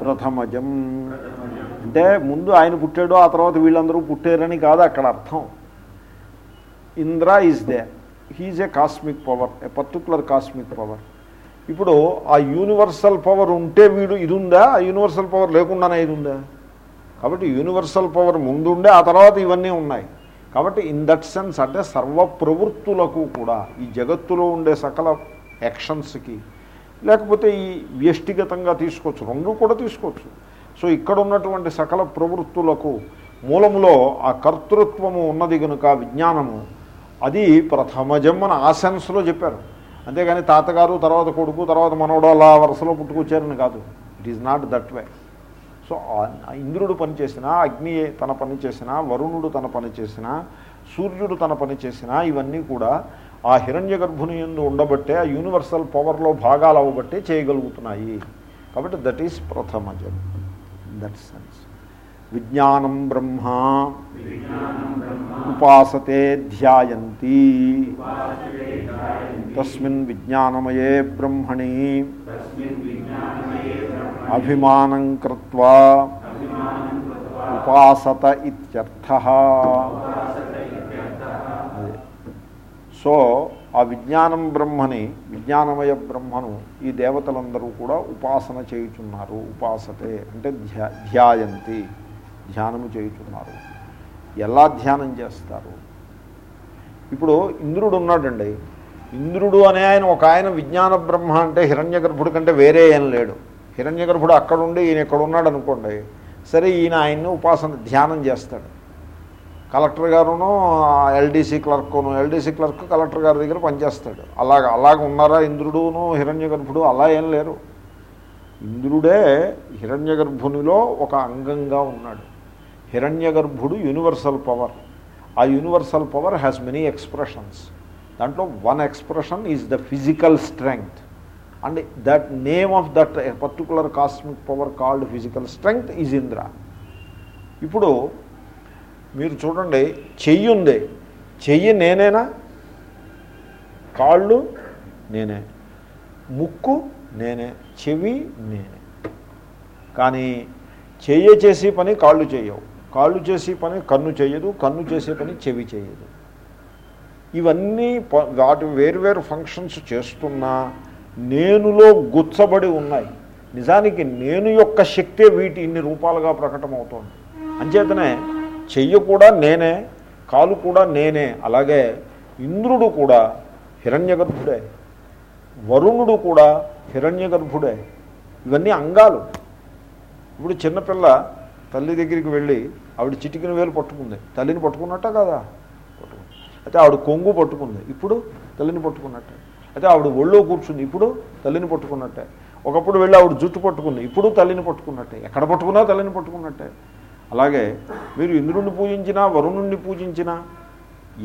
ప్రథమజం. అంటే ముందు ఆయన పుట్టాడు ఆ తర్వాత వీళ్ళందరూ పుట్టారని కాదు అక్కడ అర్థం. Indra is they he's a cosmic power a particular cosmic power ఇప్పుడు ఆ యూనివర్సల్ పవర్ ఉంటే వీడు ఇది ఉందా ఆ యూనివర్సల్ పవర్ లేకుండానే ఇది ఉందా కాబట్టి యూనివర్సల్ పవర్ ముందుండే ఆ తర్వాత ఇవన్నీ ఉన్నాయి. కాబట్టి ఇన్ దట్ సెన్స్ అంటే సర్వ ప్రవృత్తులకు కూడా ఈ జగత్తులో ఉండే సకల యాక్షన్స్కి లేకపోతే ఈ వ్యష్టిగతంగా తీసుకోవచ్చు రెండు కూడా తీసుకోవచ్చు. సో ఇక్కడ ఉన్నటువంటి సకల ప్రవృత్తులకు మూలములో ఆ కర్తృత్వము ఉన్నది కనుక విజ్ఞానము అది ప్రథమజం అని ఆ సెన్స్లో చెప్పారు. అంతేగాని తాతగారు తర్వాత కొడుకు తర్వాత మనవడు అలా వరుసలో పుట్టుకొచ్చారని కాదు. It is not that way so ఇంద్రుడు పని చేసినా అగ్ని తన పని చేసినా వరుణుడు తన పని చేసినా సూర్యుడు తన పని చేసినా ఇవన్నీ కూడా ఆ హిరణ్య గర్భుని ఎందు ఉండబట్టే ఆ యూనివర్సల్ పవర్లో భాగాలు అవ్వబట్టే చేయగలుగుతున్నాయి. కాబట్టి దట్ ఈస్ ప్రథమజం దట్ సెన్స్ విజ్ఞానం బ్రహ్మ. ఉపాసతే ధ్యాయంతి. తస్మిన్ విజ్ఞానమయే బ్రహ్మణి. అభిమానం కృత్వా. ఉపాసత ఇత్యర్థ. సో ఆ విజ్ఞానం బ్రహ్మని విజ్ఞానమయ బ్రహ్మను ఈ దేవతలందరూ కూడా ఉపాసన చేయుచున్నారు ఉపాసతే అంటే ధ్యా ధ్యాయంతి ధ్యానము చేయుచున్నారు. ఎలా ధ్యానం చేస్తారు? ఇప్పుడు ఇంద్రుడు ఉన్నాడండి. ఇంద్రుడు అనే ఆయన ఒక ఆయన విజ్ఞాన బ్రహ్మ అంటే హిరణ్య గర్భుడు కంటే వేరే ఏం లేడు. హిరణ్య గర్భుడు అక్కడుండి ఈయన ఇక్కడ ఉన్నాడు అనుకోండి సరే ఈయన ఆయన్ని ఉపాసన ధ్యానం చేస్తాడు. కలెక్టర్ గారును ఎల్డీసీ క్లర్క్ను ఎల్డీసీ క్లర్క్ కలెక్టర్ గారి దగ్గర పనిచేస్తాడు. అలాగ అలాగ ఉన్నారా ఇంద్రుడును హిరణ్య గర్భుడు అలా ఏం లేరు. ఇంద్రుడే హిరణ్య గర్భునిలో ఒక అంగంగా ఉన్నాడు. హిరణ్య గర్భుడు యూనివర్సల్ పవర్. ఆ universal power has many expressions దాంట్లో one expression is the physical strength and that name of that particular cosmic power called physical strength is Indra ఇప్పుడు మీరు చూడండి చెయ్యి ఉంది. చెయ్యి నేనేనా? కాళ్ళు నేనే. ముక్కు నేనే. చెవి నేనే. కానీ చెయ్య చేసే పని కాళ్ళు చేయవు కాళ్ళు చేసే పని కన్ను చేయదు కన్ను చేసే పని చెవి చేయదు ఇవన్నీ వాటి వేరువేరు ఫంక్షన్స్ చేస్తున్నా నేనులో గుచ్చబడి ఉన్నాయి. నిజానికి నేను యొక్క శక్తే వీటి ఇన్ని రూపాలుగా ప్రకటమవుతోంది. అంచేతనే చెయ్యి కూడా నేనే కాలు కూడా నేనే అలాగే ఇంద్రుడు కూడా హిరణ్యగర్భుడే వరుణుడు కూడా హిరణ్యగర్భుడే ఇవన్నీ అంగాలు. ఇప్పుడు చిన్నపిల్ల తల్లి దగ్గరికి వెళ్ళి ఆవిడ చిటికిన వేలు పట్టుకుంది. తల్లిని పట్టుకున్నట్ట కదా? పట్టుకుంది. అయితే ఆవిడ కొంగు పట్టుకుంది. ఇప్పుడు తల్లిని పట్టుకున్నట్టే. అయితే ఆవిడ ఒళ్ళో కూర్చుంది. ఇప్పుడు తల్లిని పట్టుకున్నట్టే. ఒకప్పుడు వెళ్ళి ఆవిడ జుట్టు పట్టుకుంది. ఇప్పుడు తల్లిని పట్టుకున్నట్టే. ఎక్కడ పట్టుకున్నా తల్లిని పట్టుకున్నట్టే. అలాగే మీరు ఇంద్రుణ్ణి పూజించినా వరుణుణ్ణి పూజించినా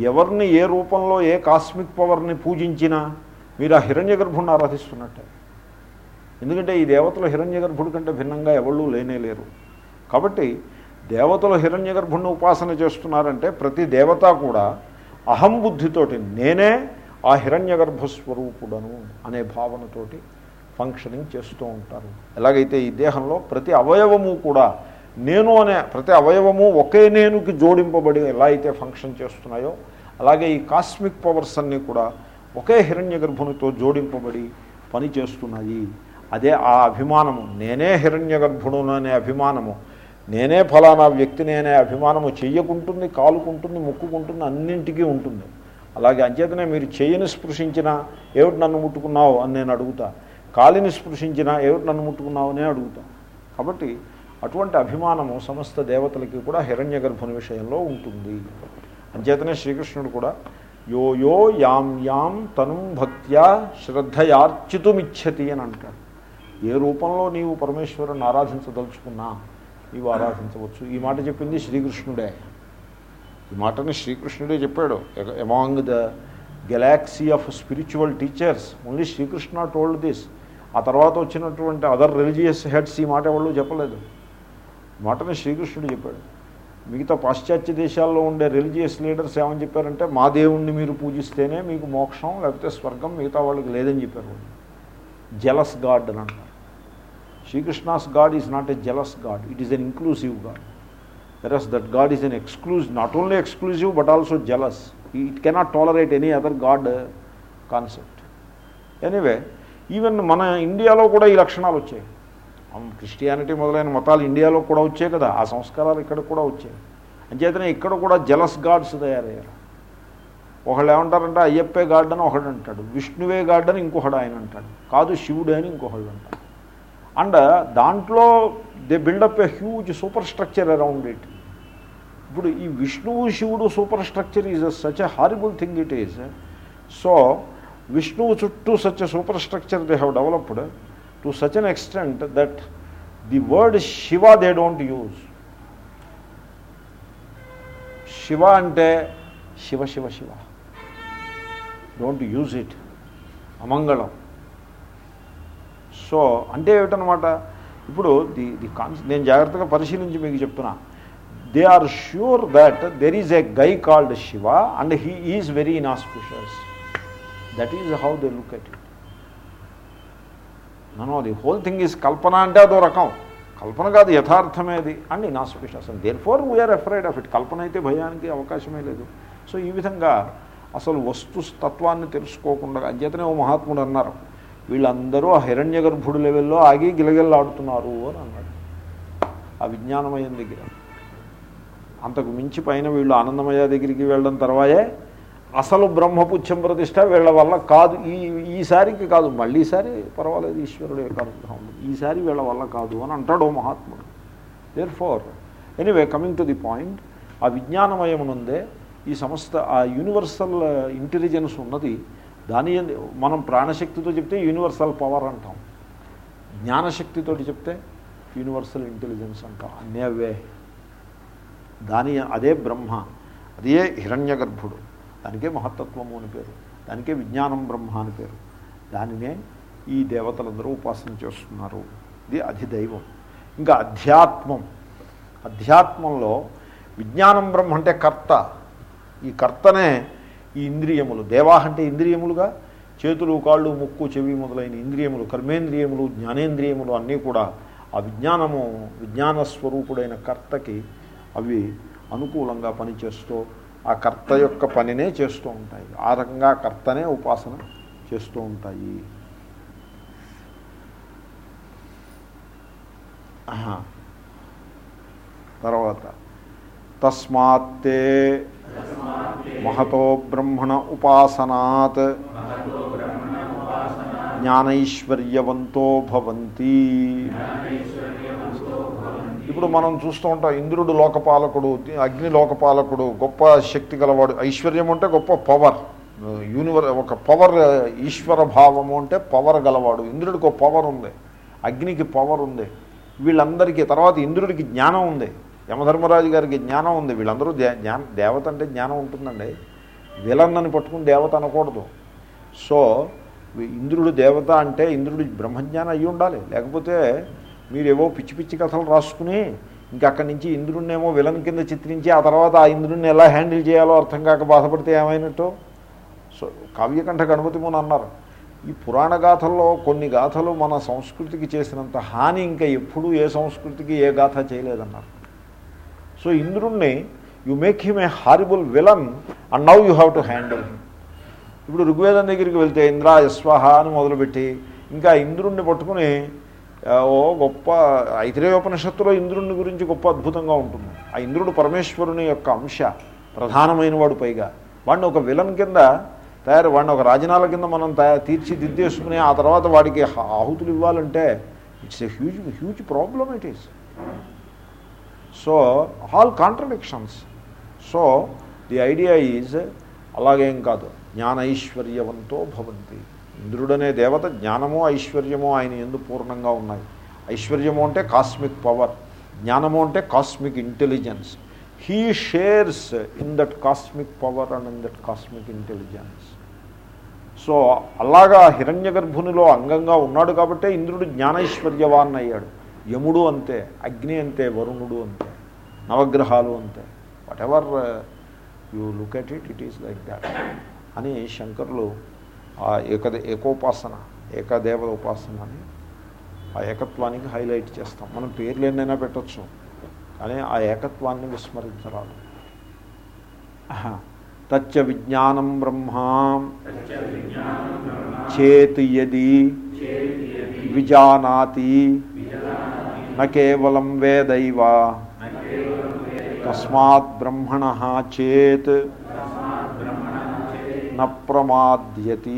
ఎవరిని ఏ రూపంలో ఏ కాస్మిక్ పవర్ని పూజించినా మీరు ఆ హిరణ్య గర్భుణ్ణి ఆరాధిస్తున్నట్టే. ఎందుకంటే ఈ దేవతలు హిరణ్య గర్భుడి కంటే భిన్నంగా ఎవళ్ళు లేనే లేరు. కాబట్టి దేవతలు హిరణ్య గర్భుణ్ణి ఉపాసన చేస్తున్నారంటే ప్రతి దేవత కూడా అహం బుద్ధితోటి నేనే ఆ హిరణ్య గర్భస్వరూపుడను అనే భావనతోటి ఫంక్షనింగ్ చేస్తూ ఉంటారు. ఎలాగైతే ఈ దేహంలో ప్రతి అవయవము కూడా నేను అనే ప్రతి అవయవము ఒకే నేనుకి జోడింపబడి ఎలా అయితే ఫంక్షన్ చేస్తున్నాయో అలాగే ఈ కాస్మిక్ పవర్స్ అన్నీ కూడా ఒకే హిరణ్య గర్భునితో జోడింపబడి పని చేస్తున్నాయి. అదే ఆ అభిమానము. నేనే హిరణ్య గర్భుడు అనే అభిమానము. నేనే ఫలానా వ్యక్తిని అనే అభిమానము చెయ్యకుంటుంది కాలుకుంటుంది ముక్కుకుంటుంది అన్నింటికీ ఉంటుంది. అలాగే అంచేతనే మీరు చెయ్యని స్పృశించినా ఏమిటి నన్ను ముట్టుకున్నావు అని నేను అడుగుతా. కాలిని స్పృశించినా ఏమిటి నన్ను ముట్టుకున్నావు అని అడుగుతా. కాబట్టి అటువంటి అభిమానము సమస్త దేవతలకి కూడా హిరణ్య గర్భుని విషయంలో ఉంటుంది. అంచేతనే శ్రీకృష్ణుడు కూడా యో యో యాం యాం తనుం భక్త్యా శ్రద్ధయార్చితుమిచ్చతి అని అంటాడు. ఏ రూపంలో నీవు పరమేశ్వరుని ఆరాధించదలుచుకున్నా నీవు ఆరాధించవచ్చు. ఈ మాట చెప్పింది శ్రీకృష్ణుడే. ఈ మాటని శ్రీకృష్ణుడే చెప్పాడు. Among the galaxy of spiritual teachers only Shri Krishna told this ఆ తర్వాత వచ్చినటువంటి అదర్ రిలీజియస్ హెడ్స్ ఈ మాట ఎవరు చెప్పలేదు. మాటని శ్రీకృష్ణుడు చెప్పాడు. మిగతా పాశ్చాత్య దేశాల్లో ఉండే రిలీజియస్ లీడర్స్ ఏమని చెప్పారంటే మా దేవుణ్ణి మీరు పూజిస్తేనే మీకు మోక్షం లేకపోతే స్వర్గం మిగతా వాళ్ళకి లేదని చెప్పారు వాళ్ళు. జలస్ గాడ్ అని అంటారు Shri Krishna's god is not a jealous god it is an inclusive god. Whereas that god is an exclusive, not only exclusive but also jealous it cannot tolerate any other god concept anyway even మన ఇండియాలో కూడా ఈ లక్షణాలు వచ్చాయి. Christianity మొదలైన మతాలు ఇండియాలో కూడా వచ్చాయి కదా ఆ సంస్కారాలు ఇక్కడ కూడా వచ్చాయి. అంచేతనే ఇక్కడ కూడా జలస్ గాడ్స్ తయారయ్యారు. ఒకళ్ళు ఏమంటారంటే అయ్యప్పే గాడ్ అని ఒకడు అంటాడు విష్ణువే గాడ్ అని ఇంకొకడు ఆయన అంటాడు కాదు శివుడే అని ఇంకొకళ్ళు అంటాడు అండ్ దాంట్లో they build up a huge superstructure around it ఇప్పుడు ఈ విష్ణువు శివుడు superstructure is such a horrible thing it is so విష్ణువు చుట్టూ such a superstructure they have developed to such an extent that the word Shiva they don't use Shiva అంటే Shiva Shiva Shiva don't use it అమంగళం so అంటే ఏమిటనమాట ఇప్పుడు the the cons నేను జాగ్రత్తగా పరిశీలించి మీకు చెప్తున్నా they are sure that there is a guy called Shiva and he is very inauspicious that is how they look at it no the whole thing is కల్పన అంటే అదో రకం కల్పన కాదు యథార్థమేది and inauspicious and therefore we are afraid of it కల్పన అయితే భయానికి అవకాశమే లేదు so ఈ విధంగా అసలు వస్తు తత్వాన్ని తెలుసుకోకుండా అంచేతనే ఓ మహాత్ముడు అన్నారు వీళ్ళందరూ ఆ హిరణ్య గర్భుడు లెవెల్లో ఆగి గిలగిల్లాడుతున్నారు అని అన్నాడు ఆ విజ్ఞానమయం దగ్గర అంతకు మించి పైన వీళ్ళు ఆనందమయ దగ్గరికి వెళ్ళడం తర్వాయే అసలు బ్రహ్మపుచ్చం ప్రతిష్ట వీళ్ళ వల్ల కాదు. ఈ ఈసారికి కాదు. మళ్ళీ ఈసారి పర్వాలేదు ఈశ్వరుడు యొక్క అనుగ్రహం ఈసారి వీళ్ళ వల్ల కాదు అని అంటాడు ఓ మహాత్ముడు. Therefore anyway coming to the point ఆ విజ్ఞానమయమునుందే ఈ సమస్త ఆ యూనివర్సల్ ఇంటెలిజెన్స్ ఉన్నది. దాని మనం ప్రాణశక్తితో చెప్తే యూనివర్సల్ పవర్ అంటాం. జ్ఞానశక్తితో చెప్తే యూనివర్సల్ ఇంటెలిజెన్స్ అంటాం. అన్నీ అవే దాని అదే బ్రహ్మ అదే హిరణ్య గర్భుడు దానికే మహత్తత్వము అని పేరు. దానికే విజ్ఞానం బ్రహ్మ అని పేరు. దానినే ఈ దేవతలందరూ ఉపాసన చేస్తున్నారు. ఇది అధిదైవం. ఇంకా అధ్యాత్మం. అధ్యాత్మంలో విజ్ఞానం బ్రహ్మ అంటే కర్త. ఈ కర్తనే ఈ ఇంద్రియములు. దేవా అంటే ఇంద్రియములుగా చేతులు కాళ్ళు ముక్కు చెవి మొదలైన ఇంద్రియములు కర్మేంద్రియములు జ్ఞానేంద్రియములు అన్నీ కూడా ఆ విజ్ఞానము విజ్ఞాన స్వరూపుడైన కర్తకి అవి అనుకూలంగా పనిచేస్తూ ఆ కర్త యొక్క పనినే చేస్తూ ఉంటాయి. ఆ రకంగా కర్తనే ఉపాసన చేస్తూ ఉంటాయి. ఆహా. తర్వాత తస్మాత్తే మహతో బ్రహ్మణ ఉపాసనాత్ జ్ఞానైశ్వర్యవంతో భవంతి. ఇప్పుడు మనం చూస్తూ ఉంటాం ఇంద్రుడు లోకపాలకుడు అగ్ని లోకపాలకుడు గొప్ప శక్తి గలవాడు. ఐశ్వర్యం అంటే గొప్ప పవర్ యూనివర్ ఒక పవర్ ఈశ్వర భావము అంటే పవర్ గలవాడు. ఇంద్రుడికి ఒక పవర్ ఉంది అగ్నికి పవర్ ఉంది. వీళ్ళందరికీ తర్వాత ఇంద్రుడికి జ్ఞానం ఉంది. యమధర్మరాజు గారికి జ్ఞానం ఉంది. వీళ్ళందరూ దే- దేవత అంటే జ్ఞానం ఉంటుందండి. విలన్నని పట్టుకుని దేవత అనకూడదు. సో ఇంద్రుడు దేవత అంటే ఇంద్రుడు బ్రహ్మజ్ఞానం అయ్యి ఉండాలి. లేకపోతే మీరేవో పిచ్చి పిచ్చి కథలు రాసుకుని ఇంకా అక్కడి నుంచి ఇంద్రుడినేమో విలన్ కింద చిత్రించి ఆ తర్వాత ఆ ఇంద్రుడిని ఎలా హ్యాండిల్ చేయాలో అర్థం కాక బాధపడితే ఏమైనట్టు? సో కావ్యకంఠ గణపతి ముని అన్నారు ఈ పురాణ గాథల్లో కొన్ని గాథలు మన సంస్కృతికి చేసినంత హాని ఇంకా ఎప్పుడూ ఏ సంస్కృతికి ఏ గాథ చేయలేదన్నారు. సో ఇంద్రుణ్ణి you make him a horrible villain and now you have to handle him ఇప్పుడు ఋగ్వేదం దగ్గరికి వెళ్తే ఇంద్ర యస్వహ అని మొదలుపెట్టి ఇంకా ఇంద్రుణ్ణి పట్టుకుని ఓ గొప్ప ఐతిరేయోపనిషత్తులో ఇంద్రుని గురించి గొప్ప అద్భుతంగా ఉంటుంది. ఆ ఇంద్రుడు పరమేశ్వరుని యొక్క అంశ ప్రధానమైన వాడు పైగా. వాడిని ఒక విలన్ కింద తయారు వాడిని ఒక రాజనాల కింద మనం తయారు తీర్చిదిద్దేసుకుని ఆ తర్వాత వాడికి ఆహుతులు ఇవ్వాలంటే it's a huge huge problem it is. So all contradictions. So the idea is అలాగేం కాదు. జ్ఞానైశ్వర్యవంతో భవంతి. ఇంద్రుడనే దేవత జ్ఞానము ఐశ్వర్యము ఆయన ఎందు పూర్ణంగా ఉన్నాయి. ఐశ్వర్యము అంటే కాస్మిక్ పవర్ జ్ఞానము అంటే cosmic intelligence he shares in that cosmic power and in that cosmic intelligence so అలాగా హిరణ్య గర్భునిలో అంగంగా ఉన్నాడు కాబట్టే ఇంద్రుడు జ్ఞానైశ్వర్యవాన్ అయ్యాడు. యముడు అంతే అగ్ని అంతే వరుణుడు అంతే నవగ్రహాలు అంతే. Whatever you look at it it is like that అని శంకర్లు ఆ ఏక ఏకోపాసన ఏకదేవత ఉపాసన అని ఆ ఏకత్వానికి హైలైట్ చేస్తాం. మనం పేర్లు ఎన్నైనా పెట్టచ్చు కానీ ఆ ఏకత్వాన్ని విస్మరించరాదు. తచ్చ విజ్ఞానం బ్రహ్మ. చేత్ యది విజానాతి. న కేవలం వేదైవ. తస్మాత్ బ్రహ్మణ చేత్. నప్రమాద్యతి.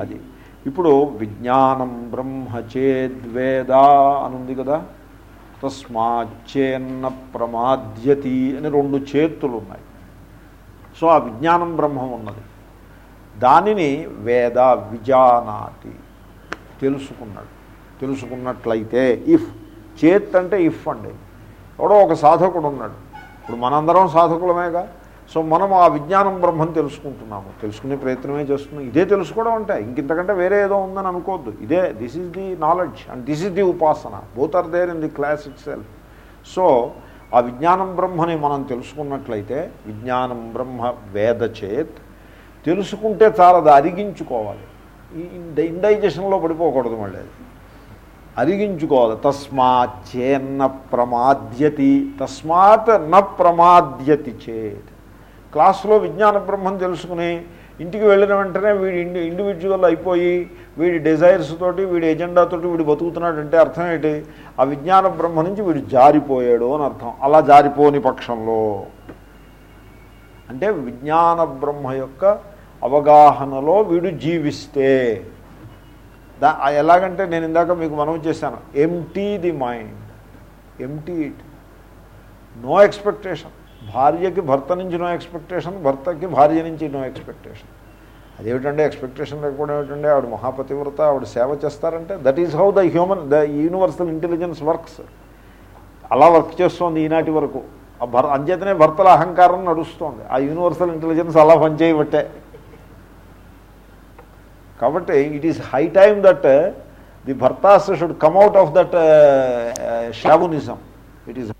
అది. ఇప్పుడు విజ్ఞానం బ్రహ్మ చేద్వేద అనుంది కదా. తస్మాచ్చేన్న ప్రమాద్యతి అని రెండు చేతులు ఉన్నాయి సో ఆ విజ్ఞానం బ్రహ్మం ఉన్నది. దానిని వేద విజానాతి తెలుసుకున్నాడు. తెలుసుకున్నట్లయితే ఇఫ్ చేత్ అంటే ఇఫ్ అండి. ఎవడో ఒక సాధకుడు ఉన్నాడు. ఇప్పుడు మనందరం సాధకులమేగా? సో మనం ఆ విజ్ఞానం బ్రహ్మం తెలుసుకుంటున్నాము. తెలుసుకునే ప్రయత్నమే చేస్తున్నాం. ఇదే తెలుసుకోవడం అంటే ఇంకింతకంటే వేరే ఏదో ఉందని అనుకోవద్దు. ఇదే this is the knowledge and this is the upasana both are there in the class itself so ఆ విజ్ఞానం బ్రహ్మని మనం తెలుసుకున్నట్లయితే విజ్ఞానం బ్రహ్మ వేద చేత్ తెలుసుకుంటే చాలా అది అరిగించుకోవాలి. ఈ ఇండైజెషన్లో పడిపోకూడదు మళ్ళీ అది. అరిగించుకోవాలి. తస్మాత్ చేన్న ప్రమాద్యతి. తస్మాత్ న ప్రమాద్యతి చేత్. క్లాసులో విజ్ఞాన బ్రహ్మం తెలుసుకుని ఇంటికి వెళ్ళిన వెంటనే వీడి ఇండి ఇండివిజువల్ అయిపోయి వీడి డిజైర్స్ తోటి వీడి ఎజెండాతోటి వీడు బతుకుతున్నాడంటే అర్థం ఏంటి? ఆ విజ్ఞాన బ్రహ్మ నుంచి వీడు జారిపోయాడు అని అర్థం. అలా జారిపోని పక్షంలో. అంటే విజ్ఞాన బ్రహ్మ యొక్క అవగాహనలో వీడు జీవిస్తే. దా ఎలాగంటే నేను ఇందాక మీకు మనం చేశాను. Empty the mind empty it no expectation భార్యకి భర్త నుంచి నో ఎక్స్పెక్టేషన్ భర్తకి భార్య నుంచి నో ఎక్స్పెక్టేషన్. అదేమిటంటే ఎక్స్పెక్టేషన్ లేకపోవడం ఏమిటంటే ఆవిడ మహాపతివ్రత ఆవిడ సేవ చేస్తారంటే that is how the human the universal intelligence works. అలా వర్క్ చేస్తోంది ఈనాటి వరకు. ఆ భర్ అంచేతనే భర్తల అహంకారం నడుస్తోంది. ఆ యూనివర్సల్ ఇంటెలిజెన్స్ అలా పనిచేయబట్టే. కాబట్టి it is high time that the భర్తాస్ should come out of that chauvinism it is